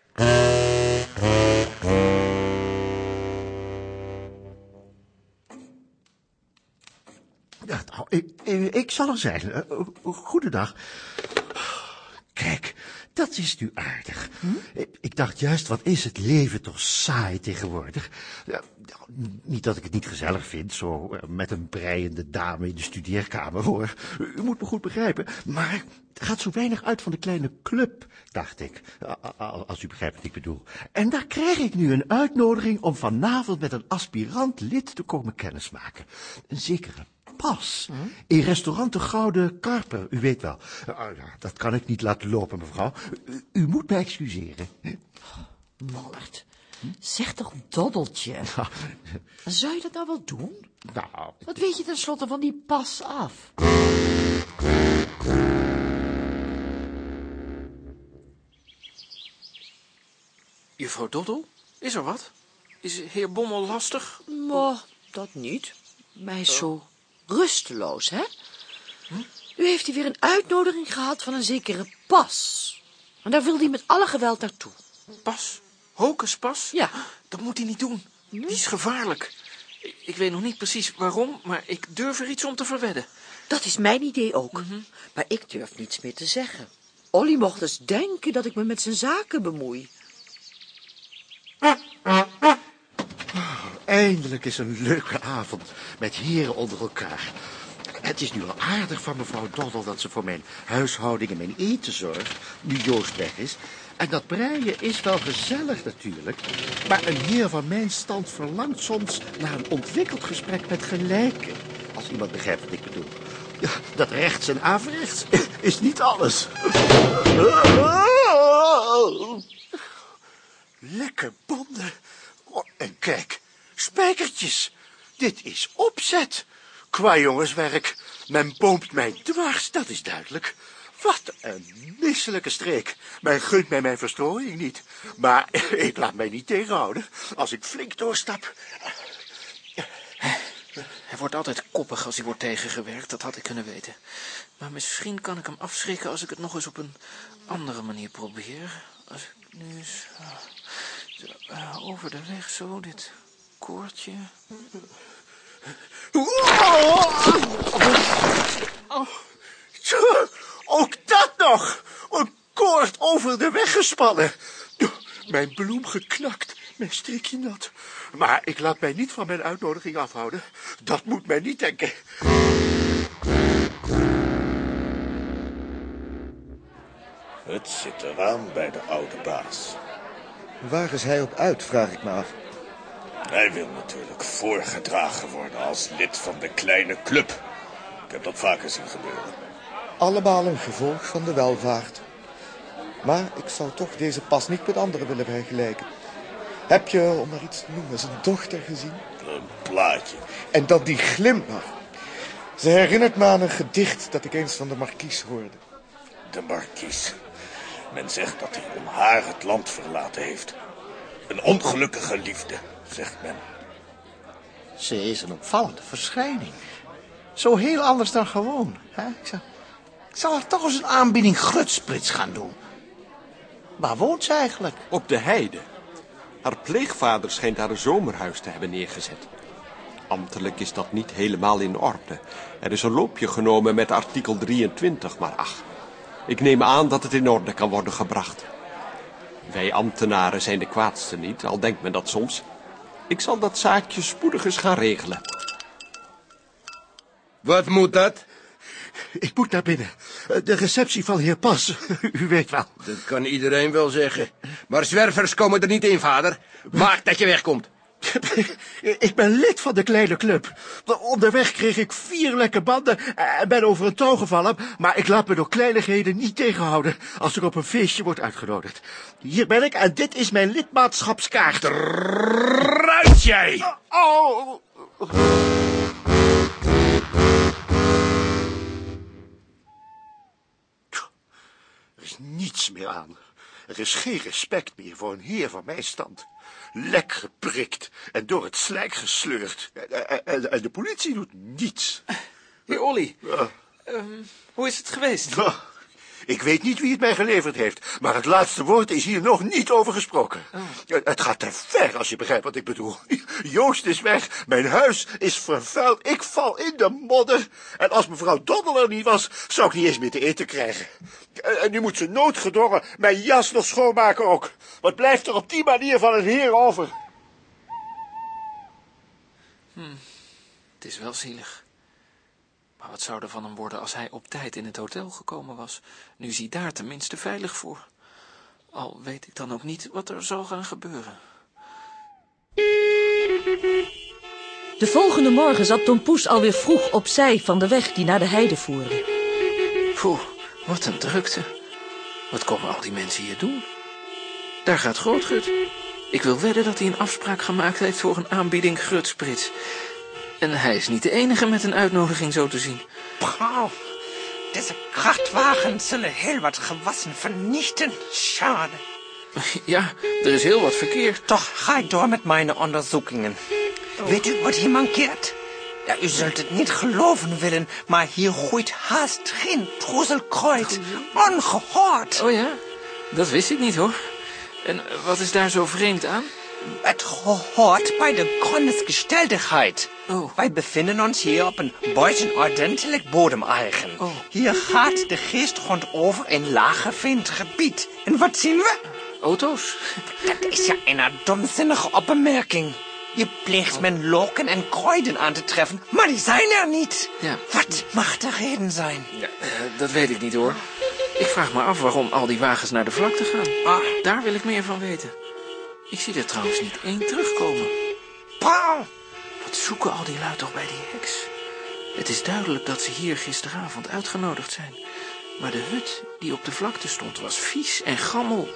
Ja, nou, ik, ik, ik zal er zijn. Uh, goedendag. Kijk, dat is nu aardig. Ik, ik, dacht juist, wat is het leven toch saai tegenwoordig. Niet dat ik het niet gezellig vind, zo uh, met een breiende dame in de studeerkamer, hoor. U, u moet me goed begrijpen. Maar het gaat zo weinig uit van de kleine club, dacht ik. Als u begrijpt wat ik bedoel. En daar krijg ik nu een uitnodiging om vanavond met een aspirant lid te komen kennismaken. Een zekere pas. In restaurant De Gouden Karper, u weet wel. Uh, dat kan ik niet laten lopen, mevrouw. U, u moet mij excuseren. Mollert, zeg toch doddeltje. [LAUGHS] Zou je dat nou wel doen? Nou, Wat weet je tenslotte van die pas af? Juffrouw Doddel, is er wat? Is heer Bommel lastig? Maar dat niet. Mij is zo rusteloos, hè? U heeft hier weer een uitnodiging gehad van een zekere Pas. En daar wil hij met alle geweld naartoe. Pas? Hokus Pas? Ja. Dat moet hij niet doen. Die is gevaarlijk. Ik, weet nog niet precies waarom, maar ik durf er iets om te verwedden. Dat is mijn idee ook. Maar ik durf niets meer te zeggen. Olly mocht eens denken dat ik me met zijn zaken bemoei. Eindelijk is een leuke avond met heren onder elkaar. Het is nu wel aardig van mevrouw Doddel dat ze voor mijn huishouding en mijn eten zorgt, nu Joost weg is. En dat breien is wel gezellig natuurlijk, maar een heer van mijn stand verlangt soms naar een ontwikkeld gesprek met gelijken. Als iemand begrijpt wat ik bedoel. Ja, dat rechts en averechts is niet alles. Lekker banden. Oh, en kijk, spijkertjes. Dit is opzet. kwajongenswerk. Men boomt mij dwars, dat is duidelijk. Wat een misselijke streek. Men gunt mij mijn verstrooiing niet. Maar [LAUGHS] ik laat mij niet tegenhouden. Als ik flink doorstap... Hij wordt altijd koppig als hij wordt tegengewerkt, dat had ik kunnen weten. Maar misschien kan ik hem afschrikken als ik het nog eens op een andere manier probeer. Als ik nu eens uh, over de weg zo dit koordje... Oh, ook dat nog! Een koord over de weg gespannen. Mijn bloem geknakt, mijn strikje nat. Maar ik laat mij niet van mijn uitnodiging afhouden. Dat moet mij niet denken. Het zit eraan bij de oude baas. Waar is hij op uit, vraag ik me af. Hij wil natuurlijk voorgedragen worden als lid van de kleine club. Ik heb dat vaker zien gebeuren. Allemaal een gevolg van de welvaart. Maar ik zou toch deze pas niet met anderen willen vergelijken. Heb je, om maar iets te noemen, zijn dochter gezien? Een plaatje. En dan die glimlach. Ze herinnert me aan een gedicht dat ik eens van de markies hoorde. De markies. Men zegt dat hij om haar het land verlaten heeft. Een ongelukkige liefde, zegt men. Ze is een opvallende verschijning. Zo heel anders dan gewoon. Hè? Ik, zal, ik zal er toch eens een aanbieding grutsprits gaan doen. Waar woont ze eigenlijk? Op de heide. Haar pleegvader schijnt haar een zomerhuis te hebben neergezet. Ambtelijk is dat niet helemaal in orde. Er is een loopje genomen met artikel 23, maar ach. Ik neem aan dat het in orde kan worden gebracht. Wij ambtenaren zijn de kwaadste niet, al denkt men dat soms. Ik zal dat zaakje spoedig eens gaan regelen. Wat moet dat? Ik moet naar binnen. De receptie van heer Pas, [LAUGHS] u weet wel. Dat kan iedereen wel zeggen. Maar zwervers komen er niet in, vader. Maak dat je wegkomt. [LAUGHS] Ik ben lid van de kleine club. Onderweg kreeg ik vier lekke banden en ben over een touw gevallen, maar ik laat me door kleinigheden niet tegenhouden als ik op een feestje word uitgenodigd. Hier ben ik en dit is mijn lidmaatschapskaart. Eruit jij! Oh! Er is niets meer aan. Er is geen respect meer voor een heer van mijn stand. Lek geprikt en door het slijk gesleurd. En, en, en de politie doet niets. Heer Olly, um, hoe is het geweest? Ik weet niet wie het mij geleverd heeft, maar het laatste woord is hier nog niet over gesproken. Oh. Het gaat te ver, als je begrijpt wat ik bedoel. Joost is weg, mijn huis is vervuild, ik val in de modder. En als mevrouw Doddel er niet was, zou ik niet eens meer te eten krijgen. En nu moet ze noodgedwongen mijn jas nog schoonmaken ook. Wat blijft er op die manier van een heer over? Hm, het is wel zielig. Wat zou er van hem worden als hij op tijd in het hotel gekomen was? Nu is hij daar tenminste veilig voor. Al weet ik dan ook niet wat er zal gaan gebeuren. De volgende morgen zat Tom Poes alweer vroeg opzij van de weg die naar de heide voerde. Poeh, wat een drukte. Wat komen al die mensen hier doen? Daar gaat Grootgut. Ik wil wedden dat hij een afspraak gemaakt heeft voor een aanbieding Grutsprits. En hij is niet de enige met een uitnodiging zo te zien. Paul, deze krachtwagens zullen heel wat gewassen vernichten. Schade. Ja, er is heel wat verkeer. Toch ga ik door met mijn onderzoekingen. Weet u wat hier mankeert? Ja, u zult het niet geloven willen, maar hier groeit haast geen troezelkruid. Ongehoord. Oh ja? Dat wist ik niet hoor. En wat is daar zo vreemd aan? Het hoort bij de grondesgesteldigheid. Oh. Wij bevinden ons hier op een buitenordentelijk bodemeigen. Oh. Hier gaat de geestgrond over in laaggevind gebied. En wat zien we? Auto's. Dat is ja een domzinnige opmerking. Je pleegt men loken en kruiden aan te treffen, maar die zijn er niet. Ja. Wat mag de reden zijn? Ja, uh, dat weet ik niet hoor. Ik vraag me af waarom al die wagens naar de vlakte gaan. Ah. Daar wil ik meer van weten. Ik zie er trouwens niet één terugkomen. Paul! Wat zoeken al die lui toch bij die heks? Het is duidelijk dat ze hier gisteravond uitgenodigd zijn. Maar de hut die op de vlakte stond was vies en gammel.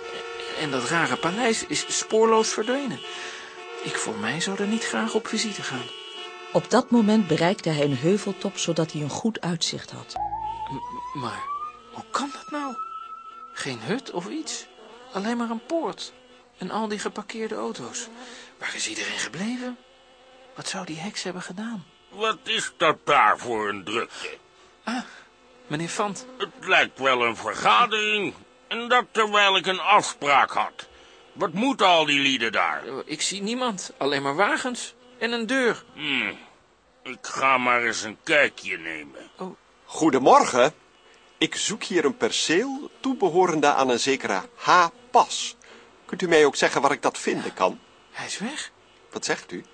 En dat rare paleis is spoorloos verdwenen. Ik voor mij zou er niet graag op visite gaan. Op dat moment bereikte hij een heuveltop, zodat hij een goed uitzicht had. M- maar hoe kan dat nou? Geen hut of iets. Alleen maar een poort. En al die geparkeerde auto's. Waar is iedereen gebleven? Wat zou die heks hebben gedaan? Wat is dat daar voor een drukte? Ah, meneer Fant. Het lijkt wel een vergadering. En dat terwijl ik een afspraak had. Wat moeten al die lieden daar? Ik zie niemand. Alleen maar wagens. En een deur. Hm, ik ga maar eens een kijkje nemen. Goedemorgen. Ik zoek hier een perceel toebehorende aan een zekere H. Pas. Kunt u mij ook zeggen waar ik dat vinden kan? Hij is weg. Wat zegt u?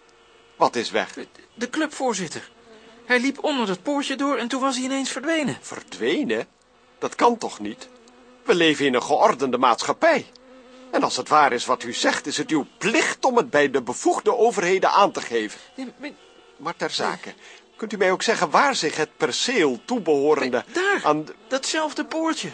Wat is weg? De clubvoorzitter. Hij liep onder dat poortje door en toen was hij ineens verdwenen. Verdwenen? Dat kan toch niet? We leven in een geordende maatschappij. En als het waar is wat u zegt, is het uw plicht om het bij de bevoegde overheden aan te geven. Maar ter zake, kunt u mij ook zeggen waar zich het perceel toebehorende Daar, aan... de- datzelfde poortje.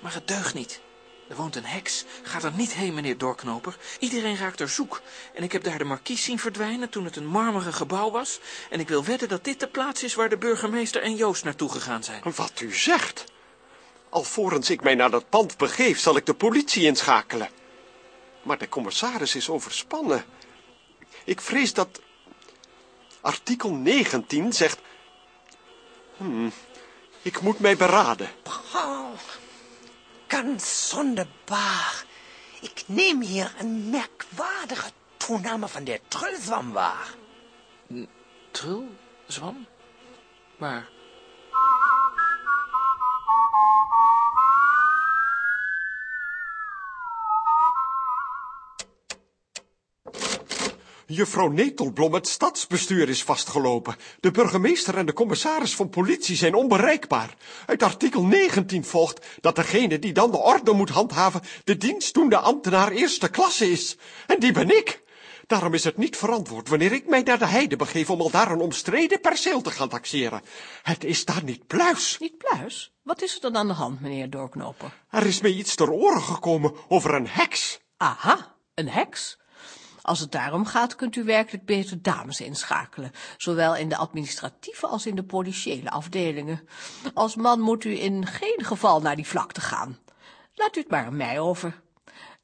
Maar het deugt niet. Er woont een heks. Ga er niet heen, meneer Doorknoper. Iedereen raakt er zoek. En ik heb daar de markies zien verdwijnen toen het een marmeren gebouw was. En ik wil wedden dat dit de plaats is waar de burgemeester en Joost naartoe gegaan zijn. Wat u zegt? Alvorens ik mij naar dat pand begeef, zal ik de politie inschakelen. Maar de commissaris is overspannen. Ik vrees dat... Artikel 19 zegt... Hmm, ik moet mij beraden. Oh, ganz sonderbar. Ik neem hier een merkwaardige toename van de trulzwam waar. Trul? Zwam? Waar? Juffrouw Netelblom, het stadsbestuur is vastgelopen. De burgemeester en de commissaris van politie zijn onbereikbaar. Uit artikel 19 volgt dat degene die dan de orde moet handhaven... de dienstdoende ambtenaar eerste klasse is. En die ben ik. Daarom is het niet verantwoord wanneer ik mij naar de heide begeef... om al daar een omstreden perceel te gaan taxeren. Het is daar niet pluis. Niet pluis? Wat is er dan aan de hand, meneer Doorknoper? Er is mij iets ter oren gekomen over een heks. Aha, een heks? Als het daarom gaat, kunt u werkelijk beter dames inschakelen, zowel in de administratieve als in de politiële afdelingen. Als man moet u in geen geval naar die vlakte gaan. Laat u het maar aan mij over.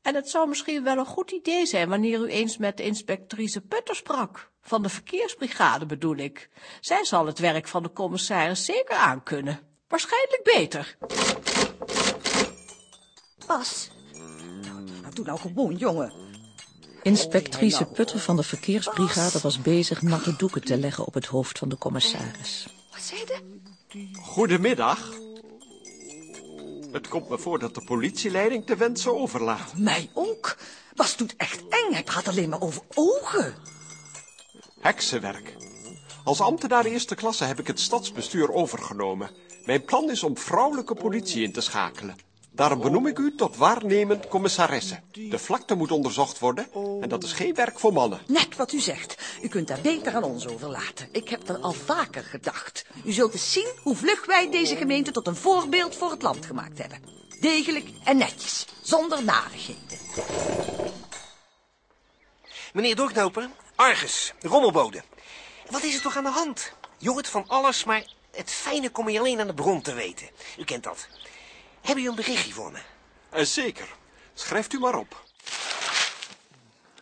En het zou misschien wel een goed idee zijn wanneer u eens met inspectrice Putter sprak. Van de verkeersbrigade bedoel ik. Zij zal het werk van de commissaris zeker aankunnen. Waarschijnlijk beter. Pas. Nou, doe nou gewoon, jongen. Inspectrice Putter van de verkeersbrigade was bezig natte doeken te leggen op het hoofd van de commissaris. Wat zei je? Goedemiddag. Het komt me voor dat de politieleiding te wensen overlaat. Mij ook. Was doet echt eng. Hij praat alleen maar over ogen. Heksenwerk. Als ambtenaar eerste klasse heb ik het stadsbestuur overgenomen. Mijn plan is om vrouwelijke politie in te schakelen. Daarom benoem ik u tot waarnemend commissaresse. De vlakte moet onderzocht worden en dat is geen werk voor mannen. Net wat u zegt. U kunt daar beter aan ons overlaten. Ik heb er al vaker gedacht. U zult eens zien hoe vlug wij deze gemeente tot een voorbeeld voor het land gemaakt hebben. Degelijk en netjes, zonder narigheden. Meneer Doorknoper, Argus, rommelbode. Wat is er toch aan de hand? Je hoort van alles, maar het fijne kom je alleen aan de bron te weten. U kent dat. Hebben u een berichtje voor me? Eh, zeker. Schrijft u maar op.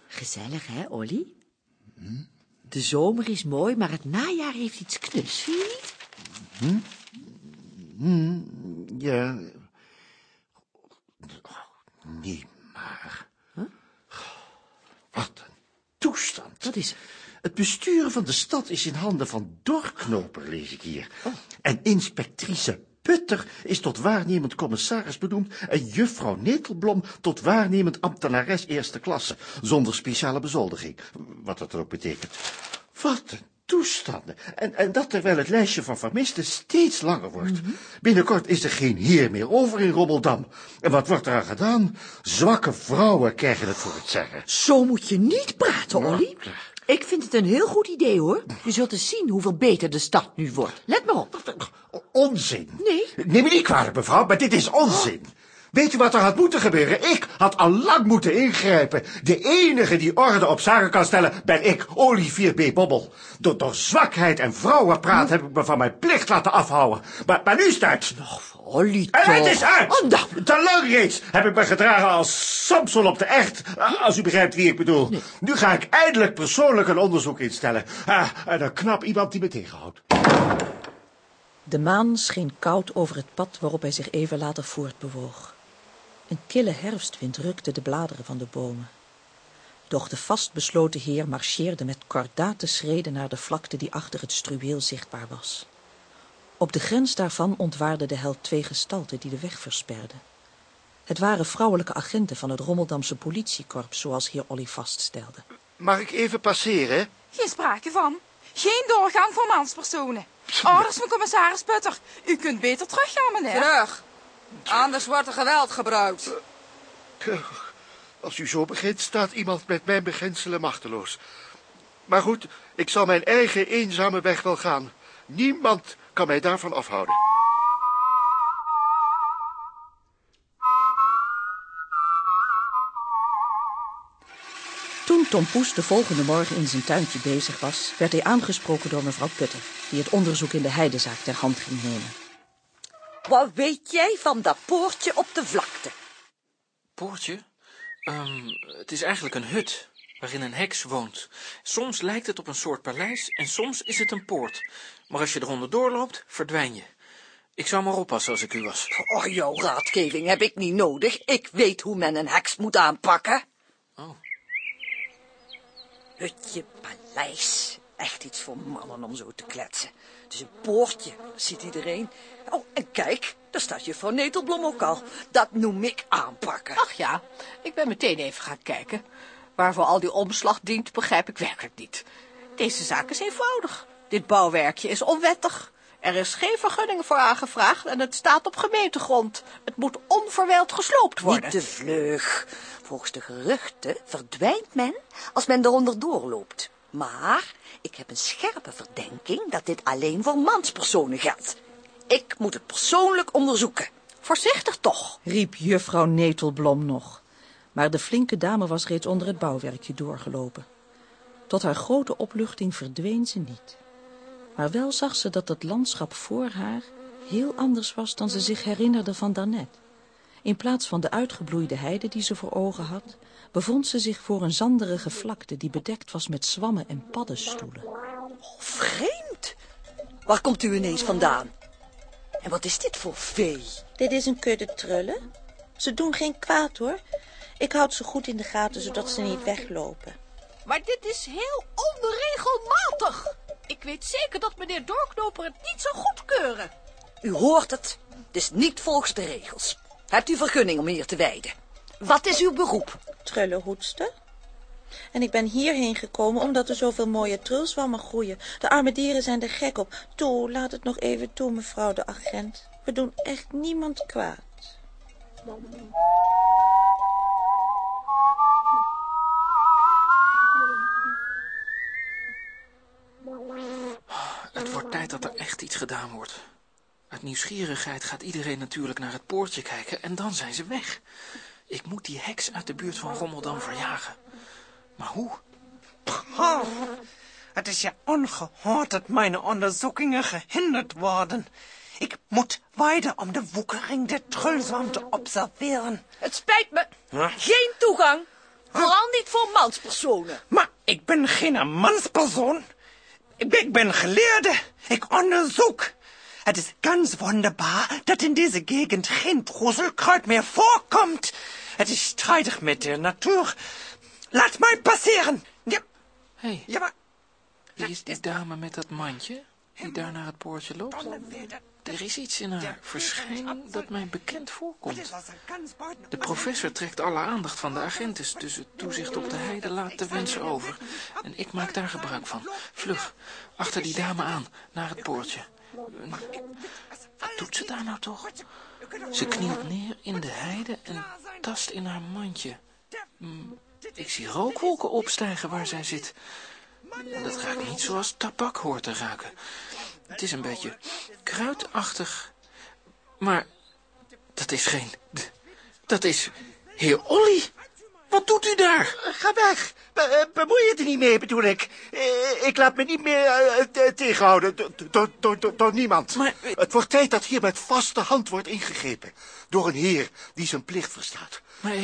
Gezellig, hè, Olly? De zomer is mooi, maar het najaar heeft iets knus, vind je niet? Hm? Hm, ja. Nee, maar... Wat een toestand. Wat is? Het besturen van de stad is in handen van Dorknoper, lees ik hier. En inspectrice Putter is tot waarnemend commissaris benoemd en juffrouw Netelblom tot waarnemend ambtenares eerste klasse, zonder speciale bezoldiging, wat dat er ook betekent. Wat een toestanden. En, en dat terwijl het lijstje van vermisten steeds langer wordt. Binnenkort is er geen heer meer over in Rommeldam. En wat wordt eraan gedaan? Zwakke vrouwen krijgen het voor het zeggen. Zo moet je niet praten, Olly. Ik vind het een heel goed idee, hoor. Je zult eens zien hoeveel beter de stad nu wordt. Let maar op. Onzin. Nee? Neem me niet kwalijk, mevrouw, maar dit is onzin. Weet je wat er had moeten gebeuren? Ik had al lang moeten ingrijpen. De enige die orde op zaken kan stellen, ben ik, Olivier B. Bobbel. Door, door zwakheid en vrouwenpraat heb ik me van mijn plicht laten afhouden. Maar, maar nu is het En het is uit! Oh. Te lang reeds heb ik me gedragen als Samson op de echt, als u begrijpt wie ik bedoel. Nu ga ik eindelijk persoonlijk een onderzoek instellen. Ah, en een knap iemand die me tegenhoudt. De maan scheen koud over het pad waarop hij zich even later voortbewoog. Een kille herfstwind rukte de bladeren van de bomen. Doch de vastbesloten heer marcheerde met kordate schreden naar de vlakte die achter het struweel zichtbaar was. Op de grens daarvan ontwaarde de held twee gestalten die de weg versperden. Het waren vrouwelijke agenten van het Rommeldamse politiekorps, zoals heer Olly vaststelde. Mag ik even passeren? Geen sprake van. Geen doorgang voor manspersonen. Orders van commissaris Putter. U kunt beter teruggaan, meneer. Terug. Anders wordt er geweld gebruikt. Als u zo begint, staat iemand met mijn beginselen machteloos. Maar goed, ik zal mijn eigen eenzame weg wel gaan. Niemand kan mij daarvan afhouden. Toen Tom Poes de volgende morgen in zijn tuintje bezig was, werd hij aangesproken door mevrouw Putter, die het onderzoek in de heidezaak ter hand ging nemen. Wat weet jij van dat poortje op de vlakte? Poortje? Ehm, het is eigenlijk een hut waarin een heks woont. Soms lijkt het op een soort paleis en soms is het een poort. Maar als je eronder doorloopt, verdwijn je. Ik zou maar oppassen als ik u was. Oh, jouw raadgeving heb ik niet nodig. Ik weet hoe men een heks moet aanpakken. Oh. Hutje, paleis. Echt iets voor mannen om zo te kletsen. Het is een poortje, ziet iedereen. Oh, en kijk, daar staat juffrouw Netelblom ook al. Dat noem ik aanpakken. Ach ja, ik ben meteen even gaan kijken. Waarvoor al die omslag dient, begrijp ik werkelijk niet. Deze zaak is eenvoudig. Dit bouwwerkje is onwettig. Er is geen vergunning voor aangevraagd en het staat op gemeentegrond. Het moet onverwijld gesloopt worden. Niet te vlug. Volgens de geruchten verdwijnt men als men eronder doorloopt. Maar ik heb een scherpe verdenking dat dit alleen voor manspersonen geldt. Ik moet het persoonlijk onderzoeken. Voorzichtig toch, riep juffrouw Netelblom nog. Maar de flinke dame was reeds onder het bouwwerkje doorgelopen. Tot haar grote opluchting verdween ze niet. Maar wel zag ze dat het landschap voor haar heel anders was dan ze zich herinnerde van daarnet. In plaats van de uitgebloeide heide die ze voor ogen had, bevond ze zich voor een zanderige vlakte die bedekt was met zwammen en paddenstoelen. Vreemd. Waar komt u ineens vandaan? En wat is dit voor vee? Dit is een kudde trullen. Ze doen geen kwaad, hoor. Ik houd ze goed in de gaten, zodat ze niet weglopen. Maar dit is heel onregelmatig. Ik weet zeker dat meneer Doorknoper het niet zou goedkeuren. U hoort het. Het is niet volgens de regels. Hebt u vergunning om hier te weiden? Wat is uw beroep? Trullenhoedster. En ik ben hierheen gekomen omdat er zoveel mooie trulzwammen groeien. De arme dieren zijn er gek op. Toe, laat het nog even toe, mevrouw de agent. We doen echt niemand kwaad. Het wordt tijd dat er echt iets gedaan wordt. Uit nieuwsgierigheid gaat iedereen natuurlijk naar het poortje kijken en dan zijn ze weg. Ik moet die heks uit de buurt van Rommeldam verjagen. Maar hoe? Oh, het is ja ongehoord dat mijn onderzoekingen gehinderd worden. Ik moet weiden om de woekering der trulzwam te observeren. Het spijt me. Geen toegang. Vooral niet voor manspersonen. Maar ik ben geen manspersoon. Ik ben geleerde. Ik onderzoek. Het is ganz wunderbar dat in deze gegend geen troezelkruid meer voorkomt. Het is strijdig met de natuur. Laat mij passeren. Ja, Hé, hey, ja maar... wie is die dame met dat mandje die daar naar het poortje loopt? Er is iets in haar verschijning dat mij bekend voorkomt. De professor trekt alle aandacht van de agentes, dus het toezicht op de heide laat te wensen over. En ik maak daar gebruik van. Vlug, achter die dame aan, naar het poortje. Wat doet ze daar nou toch? Ze knielt neer in de heide en tast in haar mandje. Hm, Ik zie rookwolken opstijgen waar zij zit. Dat ruikt niet zoals tabak hoort te ruiken. Het is een beetje kruidachtig. Maar dat is geen... Dat is heer Olly. Wat doet u daar? Ga weg. Be- eh, Bemoei je er niet mee, bedoel ik. Eh, Ik laat me niet meer eh, te- tegenhouden door- door- door- door- door niemand. Het wordt tijd dat hier met vaste hand wordt ingegrepen. Door een heer die zijn plicht verstaat.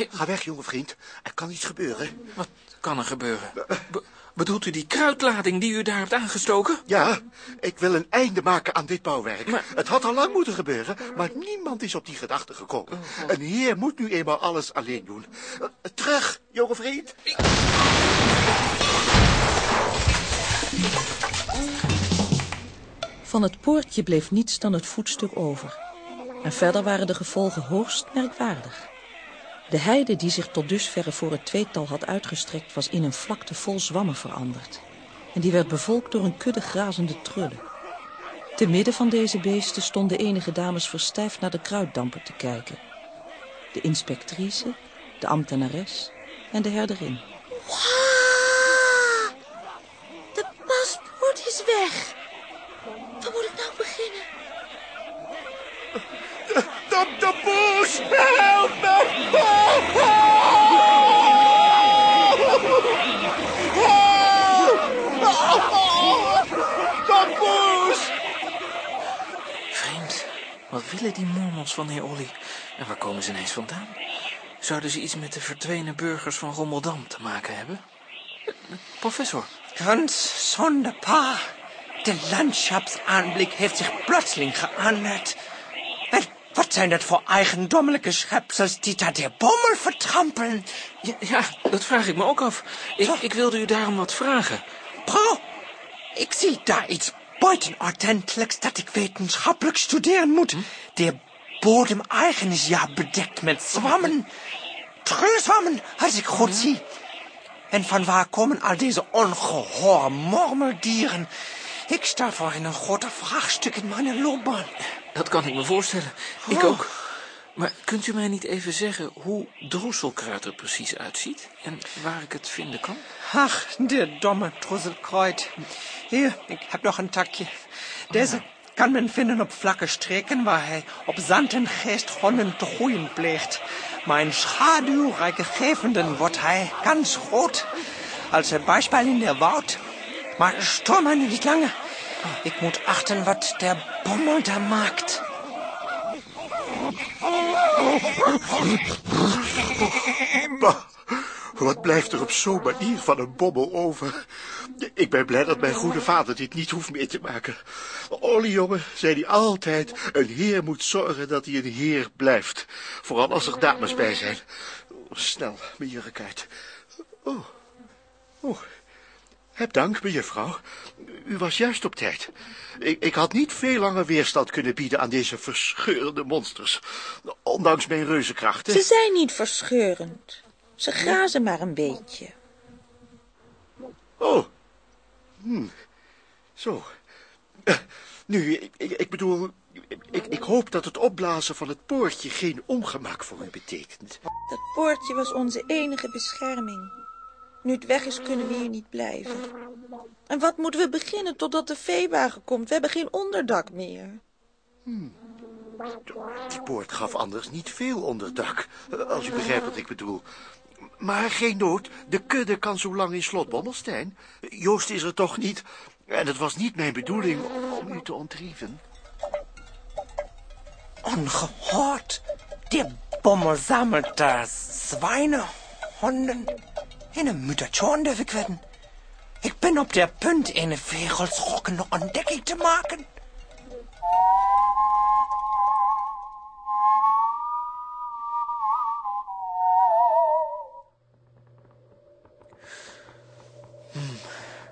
Ga weg, jonge vriend. Er kan iets gebeuren. Wat kan er gebeuren? Be- bedoelt u die kruidlading die u daar hebt aangestoken? Ja, ik wil een einde maken aan dit bouwwerk. Het had al lang moeten gebeuren, maar niemand is op die gedachte gekomen. Een heer moet nu eenmaal alles alleen doen. Eh, Terug, jonge vriend. Van het poortje bleef niets dan het voetstuk over. En verder waren de gevolgen hoogst merkwaardig. De heide die zich tot dusverre voor het tweetal had uitgestrekt... was in een vlakte vol zwammen veranderd. En die werd bevolkt door een kudde grazende trullen. Te midden van deze beesten stonden enige dames verstijfd naar de kruiddamper te kijken. De inspectrice, de ambtenares en de herderin. De paspoort is weg. Waar moet ik nou beginnen? Dokter Poes, help me! Dokter Poes! Vreemd. Wat willen die mormels van heer Olly? En waar komen ze ineens vandaan? Zouden ze iets met de verdwenen burgers van Rommeldam te maken hebben? Professor. Ganz sonderbar. Der Landschaftsanblick heeft zich plotseling geändert. Wat zijn dat voor eigendommelijke schepsels die daar de bommel vertrampelen? Ja, ja, dat vraag ik me ook af. Ik, ik wilde u daarom wat vragen. Bro, ik zie daar iets buitenordentelijks dat ik wetenschappelijk studeren moet. De bodem eigen is ja bedekt met zwammen. Trillzwammen, als ik goed zie. En van waar komen al deze ongehoorde mormeldieren? Ik sta voor een grote vraagstuk in mijn loopbaan. Dat kan ik me voorstellen. Ik ook. Maar kunt u mij niet even zeggen hoe droeselkruid er precies uitziet? En waar ik het vinden kan? Ach, der domme Drusselkreut. Hier, ik heb nog een takje. Deze kan men vinden op vlakke streken waar hij op zand en geestgronden te groeien pleegt. Maar in schaduwrijke gevenden wordt hij ganz groot. Als een bijspel in der woud. Maar nu niet langer. Ik moet achten wat der bommel daar maakt. Bah, wat blijft er op zo'n manier van een bobbel over? Ik ben blij dat mijn goede vader dit niet hoeft mee te maken. Olly, jongen, zei hij altijd, een heer moet zorgen dat hij een heer blijft. Vooral als er dames bij zijn. Snel, mijn jurk. Oh, oh. Heb dank, mejuffrouw. U was juist op tijd. Ik, ik had niet veel langer weerstand kunnen bieden aan deze verscheurende monsters. Ondanks mijn reuzenkrachten. Ze zijn niet verscheurend. Ze grazen maar een beetje. Oh. Hm. Zo. Eh, nu, ik, ik, ik bedoel, ik, ik hoop dat het opblazen van het poortje geen ongemak voor u betekent. Dat poortje was onze enige bescherming. Nu het weg is, kunnen we hier niet blijven. En wat moeten we beginnen totdat de veewagen komt? We hebben geen onderdak meer. Die poort gaf anders niet veel onderdak, eh, als u begrijpt wat ik bedoel. Maar geen nood, de kudde kan zo lang in slot Bommelstein. Joost is er toch niet, en het was niet mijn bedoeling om u te ontrieven. Ongehoord. Der bommel sammelt daar zwijnen, honden en een mutation durf ik wedden. Ik ben op der punt een wereldschokkende ontdekking te maken.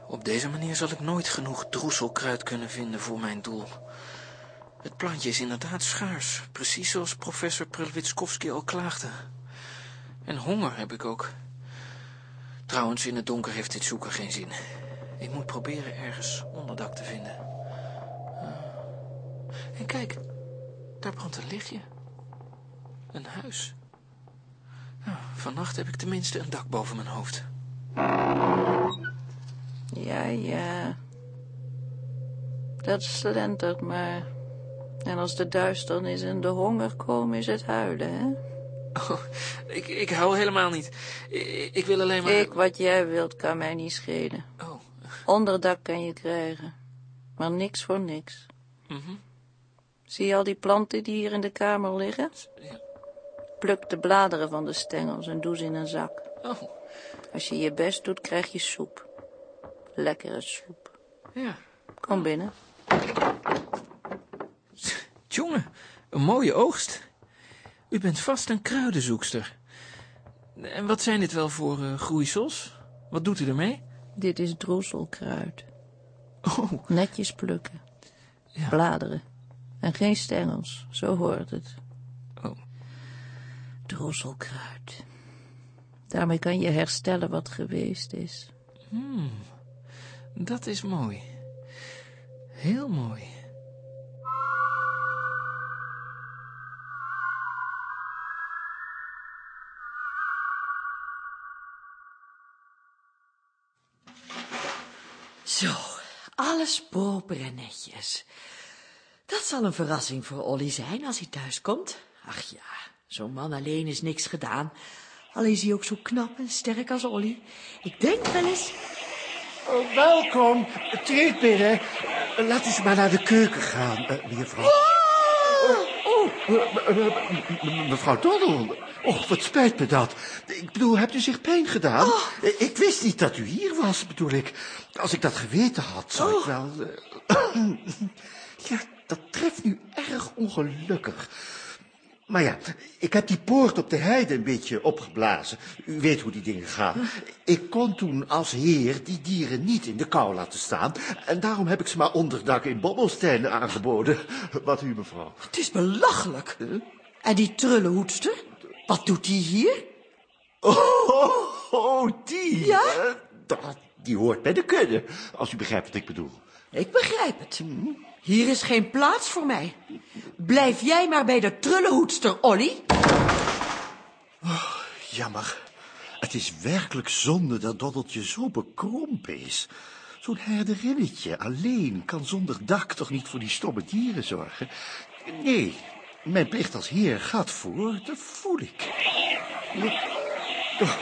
Op deze manier zal ik nooit genoeg droeselkruid kunnen vinden voor mijn doel. Het plantje is inderdaad schaars, precies zoals professor Prelwitskowski al klaagde. En honger heb ik ook. Trouwens, in het donker heeft dit zoeken geen zin. Ik moet proberen ergens onderdak te vinden. Ah. En kijk, daar brandt een lichtje. Een huis. Vannacht heb ik tenminste een dak boven mijn hoofd. Ja, ja. Dat slentert maar. En als de duisternis en de honger komen, is het huilen, hè? Oh, ik, ik hou helemaal niet. Ik, ik wil alleen maar... Ik, wat jij wilt, kan mij niet schelen. Oh. Onderdak kan je krijgen, maar niks voor niks. Mhm. Zie je al die planten die hier in de kamer liggen? Ja. Pluk de bladeren van de stengels en doe ze in een zak. Oh, Als je je best doet, krijg je soep. Lekkere soep. ja. Kom binnen. Jongen, een mooie oogst. U bent vast een kruidenzoekster. En wat zijn dit wel voor eh, groeisels? Wat doet u ermee? Dit is droezelkruid. Oh, Netjes plukken. Bladeren. En geen stengels, zo hoort het. Oh. Droezelkruid. Daarmee kan je herstellen wat geweest is. hmm, dat is mooi. Heel mooi. Zo, alles proper en netjes. Dat zal een verrassing voor Olly zijn als hij thuis komt. Ach ja, zo'n man alleen is niks gedaan. Al is hij ook zo knap en sterk als Olly. Ik denk wel eens... Oh, welkom, treed binnen. Laat eens maar naar de keuken gaan, uh, mevrouw. Oh, mevrouw Doddel. Och, wat spijt me dat. Ik bedoel, hebt u zich pijn gedaan? Eh, Ik wist niet dat u hier was, bedoel ik. Als ik dat geweten had, zou ik wel... eh, [CLEARS THROAT] ja, dat treft nu erg ongelukkig. Maar ja, ik heb die poort op de heide een beetje opgeblazen. U weet hoe die dingen gaan. Ik kon toen als heer die dieren niet in de kou laten staan. En daarom heb ik ze maar onderdak in Bobbelstein aangeboden. Wat u, mevrouw? Het is belachelijk. En die trullenhoedster? Wat doet die hier? Oh, oh, die? Ja? Dat- die hoort bij de kudde, als u begrijpt wat ik bedoel. Ik begrijp het. Hier is geen plaats voor mij. Blijf jij maar bij de trullenhoedster, Olly. Jammer. Het is werkelijk zonde dat Doddeltje zo bekrompen is. Zo'n herderinnetje alleen kan zonder dak toch niet voor die stomme dieren zorgen? Nee, mijn plicht als heer gaat voor, dat voel ik. Oh,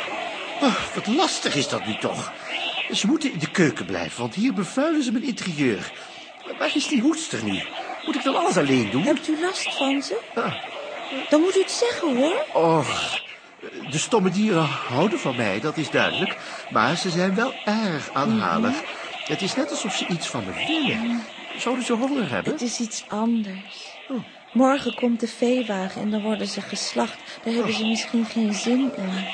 oh, wat lastig is dat nu toch? Ze moeten in de keuken blijven, want hier bevuilen ze mijn interieur. Waar is die hoedster nu? Moet ik dan alles alleen doen? Hebt u last van ze? Dan moet u het zeggen, hoor. Och, de stomme dieren houden van mij, dat is duidelijk. Maar ze zijn wel erg aanhalig. Het is net alsof ze iets van me willen. Zouden ze honger hebben? Het is iets anders. Morgen komt de veewagen en dan worden ze geslacht. Daar hebben ze misschien geen zin in.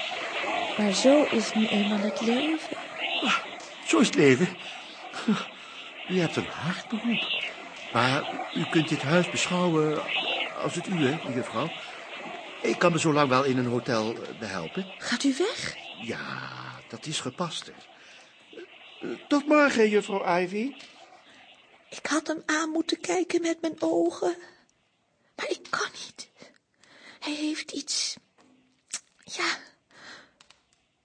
Maar zo is nu eenmaal het leven. Zo is het leven. U hebt een hard beroep. Maar u kunt dit huis beschouwen als het uwe, lieve vrouw. Ik kan me zo lang wel in een hotel eh, behelpen. Gaat u weg? Ja, dat is gepaster. Eh, Tot morgen, juffrouw Ivy. Ik had hem aan moeten kijken met mijn ogen. Maar ik kan niet. Hij heeft iets... Ja,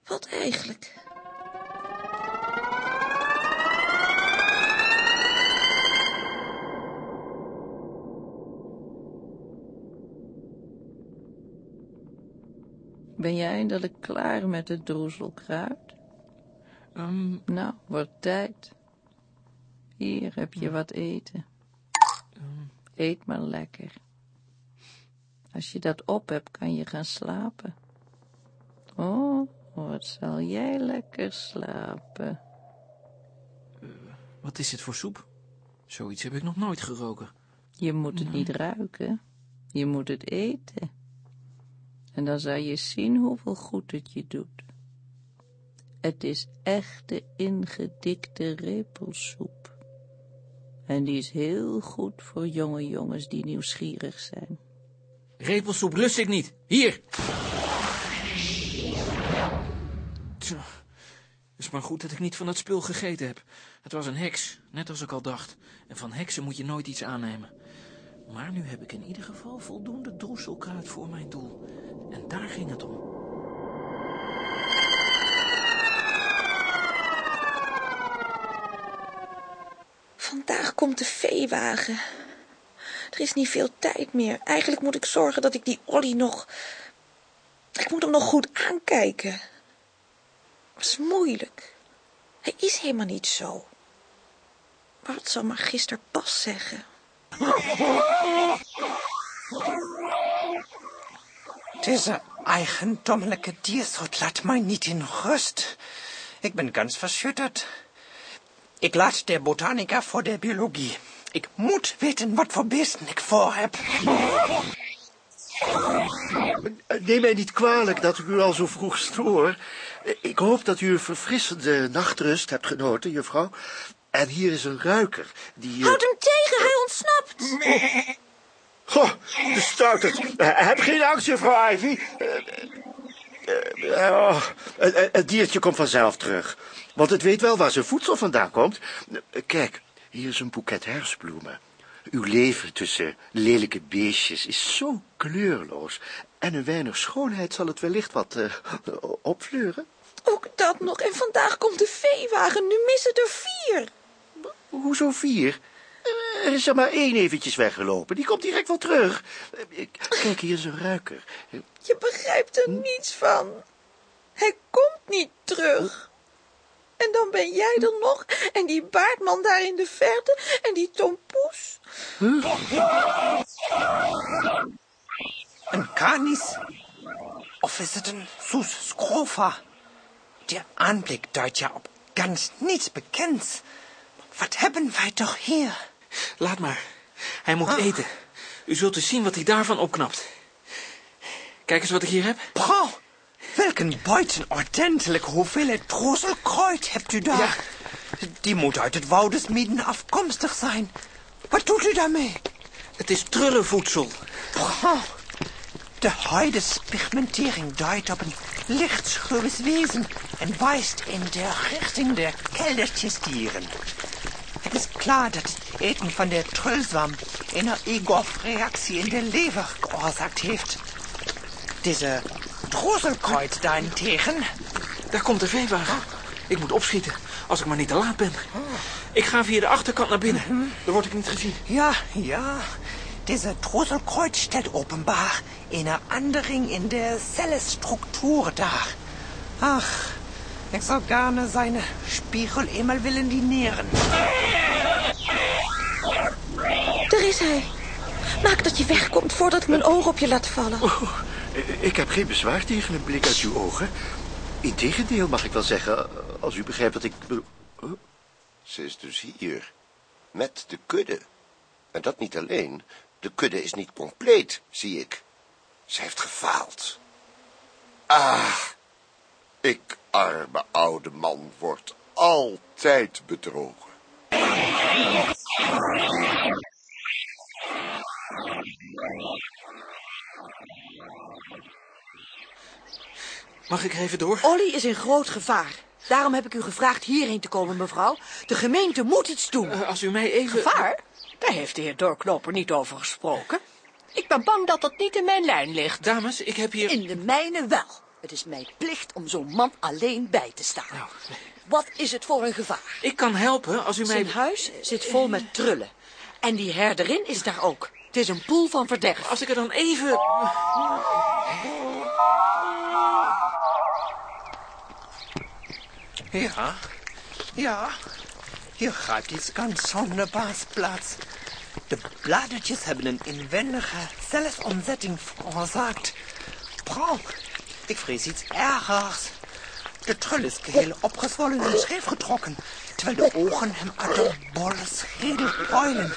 wat eigenlijk? Ben jij eindelijk klaar met het droezelkruid? Ehm, Nou, wordt tijd. Hier heb je wat eten. Eet maar lekker. Als je dat op hebt, kan je gaan slapen. Oh, wat zal jij lekker slapen. wat is dit voor soep? Zoiets heb ik nog nooit geroken. Je moet het niet ruiken. Je moet het eten. En dan zal je zien hoeveel goed het je doet. Het is echte ingedikte repelsoep. En die is heel goed voor jonge jongens die nieuwsgierig zijn. Repelsoep lust ik niet. Hier! Tja, het is maar goed dat ik niet van het spul gegeten heb. Het was een heks, net als ik al dacht. En van heksen moet je nooit iets aannemen. Maar nu heb ik in ieder geval voldoende droeselkruid voor mijn doel. En daar ging het om. Vandaag komt de veewagen. Er is niet veel tijd meer. Eigenlijk moet ik zorgen dat ik die Olly nog... Ik moet hem nog goed aankijken. Dat is moeilijk. Hij is helemaal niet zo. Maar wat zal magister Pas zeggen? Deze eigendommelijke diersoort laat mij niet in rust. Ik ben ganz verschütterd. Ik laat de botanica voor de biologie. Ik moet weten wat voor beesten ik voor heb. Neem mij niet kwalijk dat ik u al zo vroeg stoor. Ik hoop dat u een verfrissende nachtrust hebt genoten, juffrouw. En hier is een ruiker die... eh, Houd hem tegen, hij ontsnapt. Goh, de stouterd. Eh, heb geen angst, juffrouw Ivy. Eh, oh, het- diertje komt vanzelf terug. Want het weet wel waar zijn voedsel vandaan komt. Kijk, hier is een boeket herfstbloemen. Uw leven tussen lelijke beestjes is zo kleurloos. En een weinig schoonheid zal het wellicht wat eh, opfleuren. Ook dat nog. En vandaag komt de veewagen. Nu missen er vier. Hoezo vier? Er is er maar één eventjes weggelopen. Die komt direct wel terug. Kijk, hier is een ruiker. Je begrijpt er niets van. Hij komt niet terug. En dan ben jij er nog. En die baardman daar in de verte. En die tompoes. Een kanis? Of is het een sus scrofa? Der aanblik duidt ja op ganz niets bekends. Wat hebben wij toch hier? Laat maar. Hij moet eten. U zult eens zien wat hij daarvan opknapt. Kijk eens wat ik hier heb. Brouw, welk een buitenordentelijk hoeveelheid trozelkruid hebt u daar? Die moet uit het Woudesmieden afkomstig zijn. Wat doet u daarmee? Het is trullenvoedsel. Brouw, de huidespigmentering duidt op een lichtschuws wezen en wijst in de richting der keldertjesdieren. Het is klaar dat eten van de trulzwam een EGOF-reactie in de lever veroorzaakt heeft. Deze drozelkruid daarentegen... Daar komt de veewagen. Ik moet opschieten, als ik maar niet te laat ben. Ik ga via de achterkant naar binnen. Dan word ik niet gezien. Ja, ja. Deze drozelkruid stelt openbaar een verandering in de cellenstructuur daar. Ach, ik zou gerne zijn spiegel eenmaal willen dineren. Daar is hij. Maak dat je wegkomt voordat ik mijn ogen op je laat vallen. Ik heb geen bezwaar tegen een blik uit uw ogen. Integendeel, mag ik wel zeggen, als u begrijpt wat ik bedoel. Oh, Ze is dus hier. Met de kudde. En dat niet alleen. De kudde is niet compleet, zie ik. Ze heeft gefaald. Ah, ik, arme oude man, word altijd bedrogen. Mag ik even door? Olly is in groot gevaar. Daarom heb ik u gevraagd hierheen te komen, mevrouw. De gemeente moet iets doen. Eh, als u mij even... Gevaar? Daar heeft de heer Doorknoper niet over gesproken. Ik ben bang dat dat niet in mijn lijn ligt. Dames, ik heb hier... In de mijne wel. Het is mijn plicht om zo'n man alleen bij te staan. Nou, Wat is het voor een gevaar? Ik kan helpen als u mij... Zijn huis zit vol met trullen. En die herderin is daar ook. Het is een poel van verderf. Als ik er dan even... Ja, ja. Hier grijpt iets ganz sonderbaars plaats. De bladertjes hebben een inwendige cellesontzetting veroorzaakt. Brouw, ik vrees iets ergers. De trul is geheel opgezwollen en scheef getrokken, terwijl de ogen hem uit de bolle schedel puilen.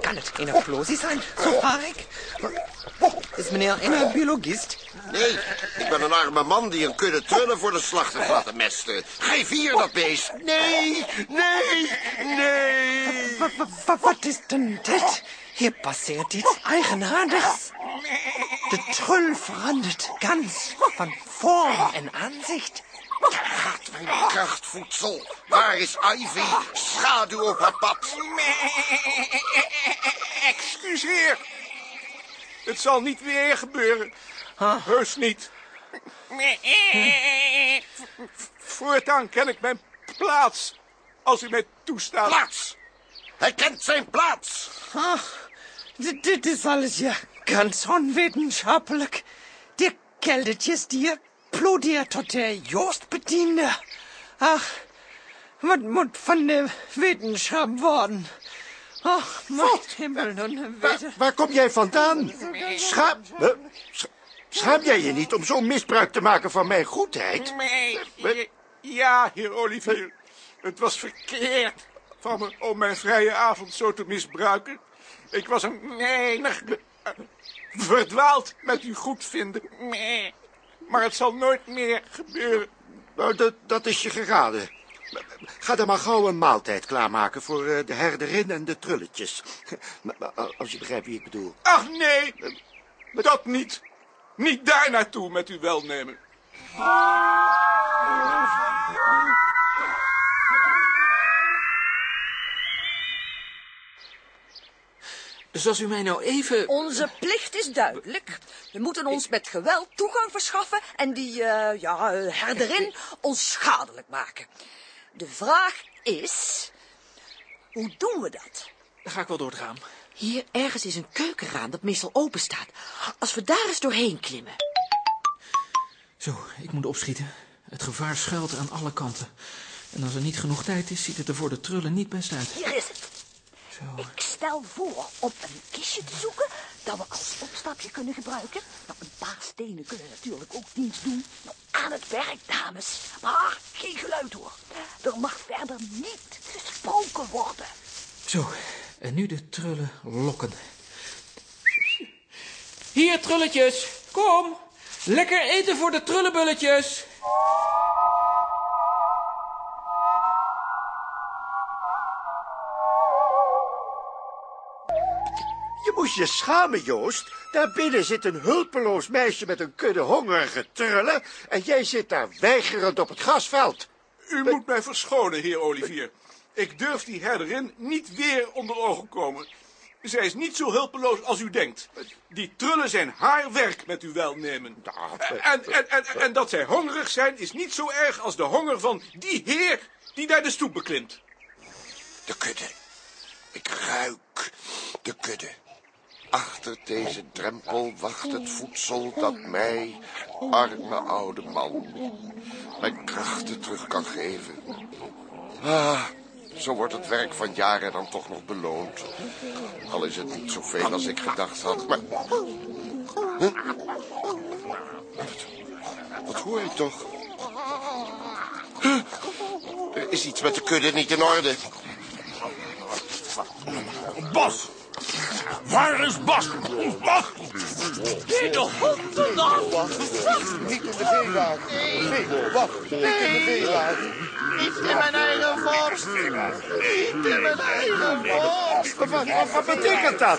Kan het een explosie zijn, zo vraag ik? Is meneer een biologist? Nee, ik ben een arme man die een kudde trullen voor de slag heeft laten mesten. Geef hier dat beest. Nee, nee, nee. Wat is denn dit? Hier passeert iets eigenaardigs. De trul verandert ganz van vorm en aanzicht. Gaat mijn krachtvoedsel. Waar is Ivy? Schaduw op haar pad. Excuseer. Het zal niet weer gebeuren. Heus niet. Voortaan ken ik mijn plaats. Als u mij toestaat. Plaats! Hij kent zijn plaats. Ach, dit is alles ja ganz onwetenschappelijk. Der keldertjes die plodeert tot de Joost bediende. Ach, wat moet van de wetenschap worden? Ach, mijn hemel en weten. Waar kom jij vandaan? Schaam, eh, sch- schaam jij je niet om zo'n misbruik te maken van mijn goedheid? Nee. Ja, heer Olivier. Het was verkeerd van me om mijn vrije avond zo te misbruiken. Ik was een menig verdwaald met uw goedvinden. Maar het zal nooit meer gebeuren. Nou, dat, dat is je geraden. Ga dan maar gauw een maaltijd klaarmaken voor eh, de herderin en de trulletjes. Als je begrijpt wie ik bedoel. Ach nee, dat niet. Niet daar naartoe met uw welnemen. Dus als u mij nou even... Onze plicht is duidelijk. We moeten ons met geweld toegang verschaffen en die eh, ja, eh, herderin onschadelijk maken. De vraag is, hoe doen we dat? Dan ga ik wel door het raam. Hier ergens is een keukenraam dat meestal open staat. Als we daar eens doorheen klimmen. Zo, ik moet opschieten. Het gevaar schuilt aan alle kanten. En als er niet genoeg tijd is, ziet het er voor de trullen niet best uit. Hier is het. Ik stel voor om een kistje te zoeken dat we als opstapje kunnen gebruiken. Nou, een paar stenen kunnen natuurlijk ook dienst doen. Nou, aan het werk, dames. Maar geen geluid hoor. Er mag verder niet gesproken worden. Zo, en nu de trullen lokken. Hier, trulletjes, kom. Lekker eten voor de trullenbulletjes. Je schamen, Joost. Daar binnen zit een hulpeloos meisje met een kudde hongerige trullen... en jij zit daar weigerend op het grasveld. U moet mij verschonen, heer Olivier. Ik durf die herderin niet weer onder ogen komen. Zij is niet zo hulpeloos als u denkt. Die trullen zijn haar werk met uw welnemen. En, en, en, en dat zij hongerig zijn is niet zo erg als de honger van die heer die daar de stoep beklimt. De kudde. Ik ruik de kudde. Achter deze drempel wacht het voedsel dat mij, arme oude man, mijn krachten terug kan geven. Ah, zo wordt het werk van jaren dan toch nog beloond. Al is het niet zoveel als ik gedacht had, maar... Wat, wat hoor ik toch? Er is iets met de kudde niet in orde. Bas! Waar is Bas? Bas! In de hondennacht! Niet in de veewagen. Nee, wacht. Niet in de veewagen. Niet in mijn eigen vorst! Niet in mijn eigen vorst! Wat, wat, wat betekent dat?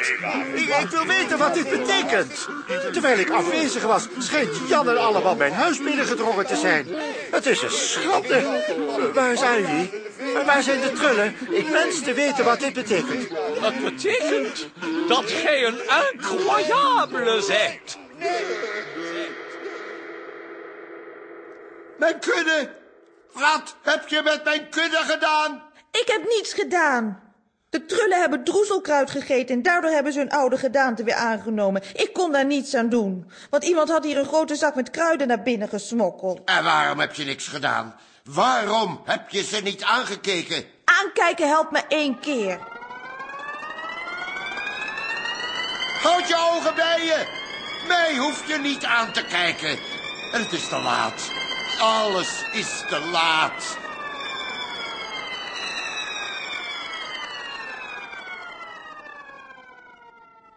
Ik, ik wil weten wat dit betekent. Terwijl ik afwezig was, schijnt Jan en allemaal mijn huis binnengedrongen te zijn. Het is een schande. Waar zijn jullie? Waar zijn de trullen? Ik wens te weten wat dit betekent. Dat betekent dat gij een incroyable zijt. Mijn kudde! Wat heb je met mijn kudde gedaan? Ik heb niets gedaan. De trullen hebben droezelkruid gegeten en daardoor hebben ze hun oude gedaante weer aangenomen. Ik kon daar niets aan doen, want iemand had hier een grote zak met kruiden naar binnen gesmokkeld. En waarom heb je niks gedaan? Waarom heb je ze niet aangekeken? Aankijken helpt me één keer. Houd je ogen bij je! Mij hoef je niet aan te kijken. En het is te laat. Alles is te laat.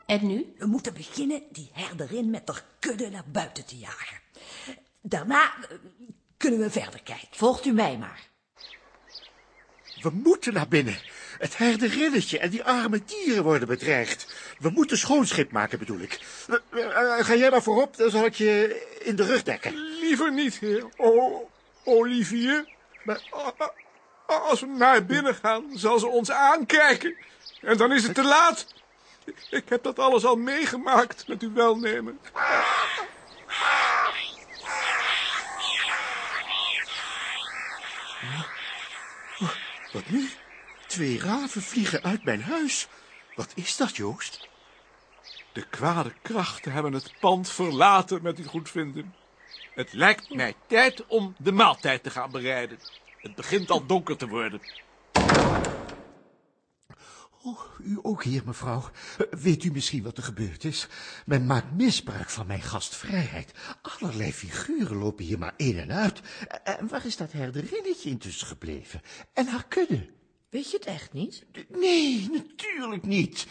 En nu? We moeten beginnen die herderin met haar kudde naar buiten te jagen. Daarna eh, kunnen we verder kijken. Volgt u mij maar. We moeten naar binnen. Het herderinnetje en die arme dieren worden bedreigd. We moeten schoonschip maken, bedoel ik. Eh, eh, Ga jij maar voorop, dan zal ik je in de rug dekken. Liever niet, heer o Olivier. Maar als we naar binnen gaan, zal ze ons aankijken. En dan is het te laat. Ik heb dat alles al meegemaakt met uw welnemen. Wat nu? Twee raven vliegen uit mijn huis. Wat is dat, Joost? De kwade krachten hebben het pand verlaten met uw goedvinden. Het lijkt mij tijd om de maaltijd te gaan bereiden. Het begint al donker te worden. Oh, u ook hier, mevrouw. Weet u misschien wat er gebeurd is? Men maakt misbruik van mijn gastvrijheid. Allerlei figuren lopen hier maar in en uit. En waar is dat herderinnetje intussen gebleven? En haar kudde? Weet je het echt niet? Nee, natuurlijk niet.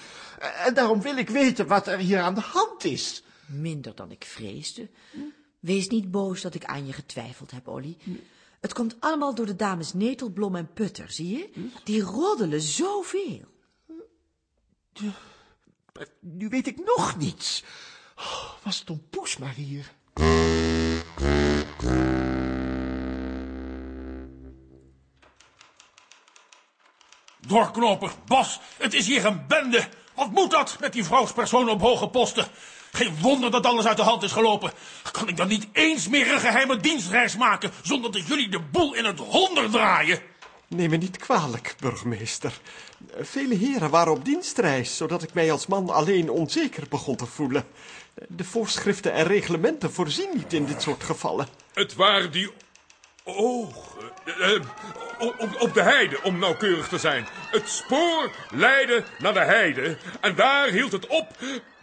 En daarom wil ik weten wat er hier aan de hand is. Minder dan ik vreesde. Wees niet boos dat ik aan je getwijfeld heb, Olly. Het komt allemaal door de dames Netelblom en Putter, zie je? Die roddelen zoveel. Nu weet ik nog niets. Oh, was Tom Poes maar hier. Doorknoper, Bas, het is hier een bende. Wat moet dat met die vrouwspersonen op hoge posten? Geen wonder dat alles uit de hand is gelopen. Kan ik dan niet eens meer een geheime dienstreis maken... zonder dat jullie de boel in het honderd draaien? Neem me niet kwalijk, burgemeester. Vele heren waren op dienstreis, zodat ik mij als man alleen onzeker begon te voelen. De voorschriften en reglementen voorzien niet in dit soort gevallen. Het waren die ogen. eh, eh, op, op de heide, om nauwkeurig te zijn. Het spoor leidde naar de heide. En daar hield het op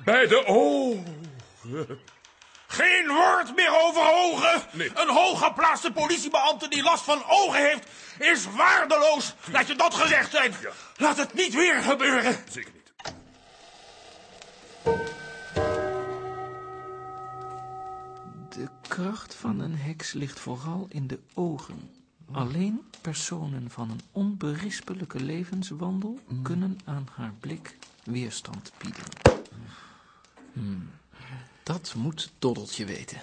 bij de ogen. Geen woord meer over ogen. Een hooggeplaatste politiebeambte die last van ogen heeft, is waardeloos. Laat je dat gezegd zijn. Laat het niet weer gebeuren. Zeker niet. De kracht van een heks ligt vooral in de ogen. Alleen personen van een onberispelijke levenswandel kunnen aan haar blik weerstand bieden. Hmm, Dat moet Doddeltje weten.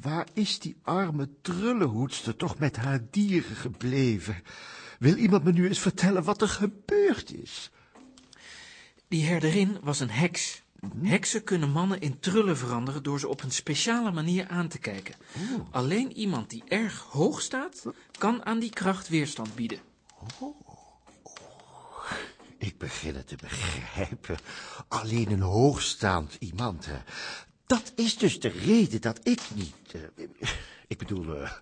Waar is die arme trullenhoedster toch met haar dieren gebleven? Wil iemand me nu eens vertellen wat er gebeurd is? Die herderin was een heks. Heksen kunnen mannen in trullen veranderen door ze op een speciale manier aan te kijken. Alleen iemand die erg hoog staat, kan aan die kracht weerstand bieden. Ik begin het te begrijpen. Alleen een hoogstaand iemand. hè. Dat is dus de reden dat ik niet... eh, ik bedoel... eh,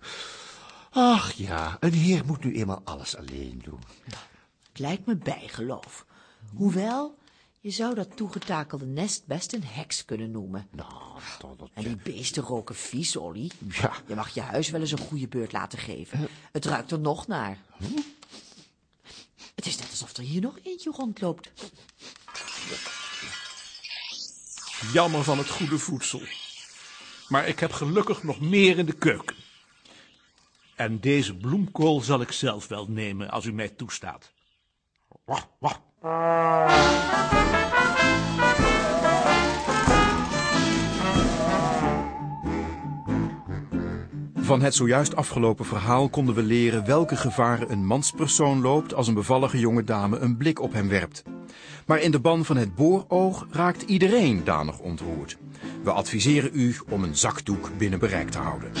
ach ja, een heer moet nu eenmaal alles alleen doen. Het lijkt me bijgeloof. Hoewel, je zou dat toegetakelde nest best een heks kunnen noemen. Nou, En die beesten roken vies, Olly. Ja. Je mag je huis wel eens een goede beurt laten geven. Het ruikt er nog naar. Het is net alsof er hier nog eentje rondloopt. Jammer van het goede voedsel. Maar ik heb gelukkig nog meer in de keuken. En deze bloemkool zal ik zelf wel nemen als u mij toestaat. Wah, wah. Van het zojuist afgelopen verhaal konden we leren welke gevaren een manspersoon loopt als een bevallige jonge dame een blik op hem werpt. Maar in de ban van het booroog raakt iedereen danig ontroerd. We adviseren u om een zakdoek binnen bereik te houden.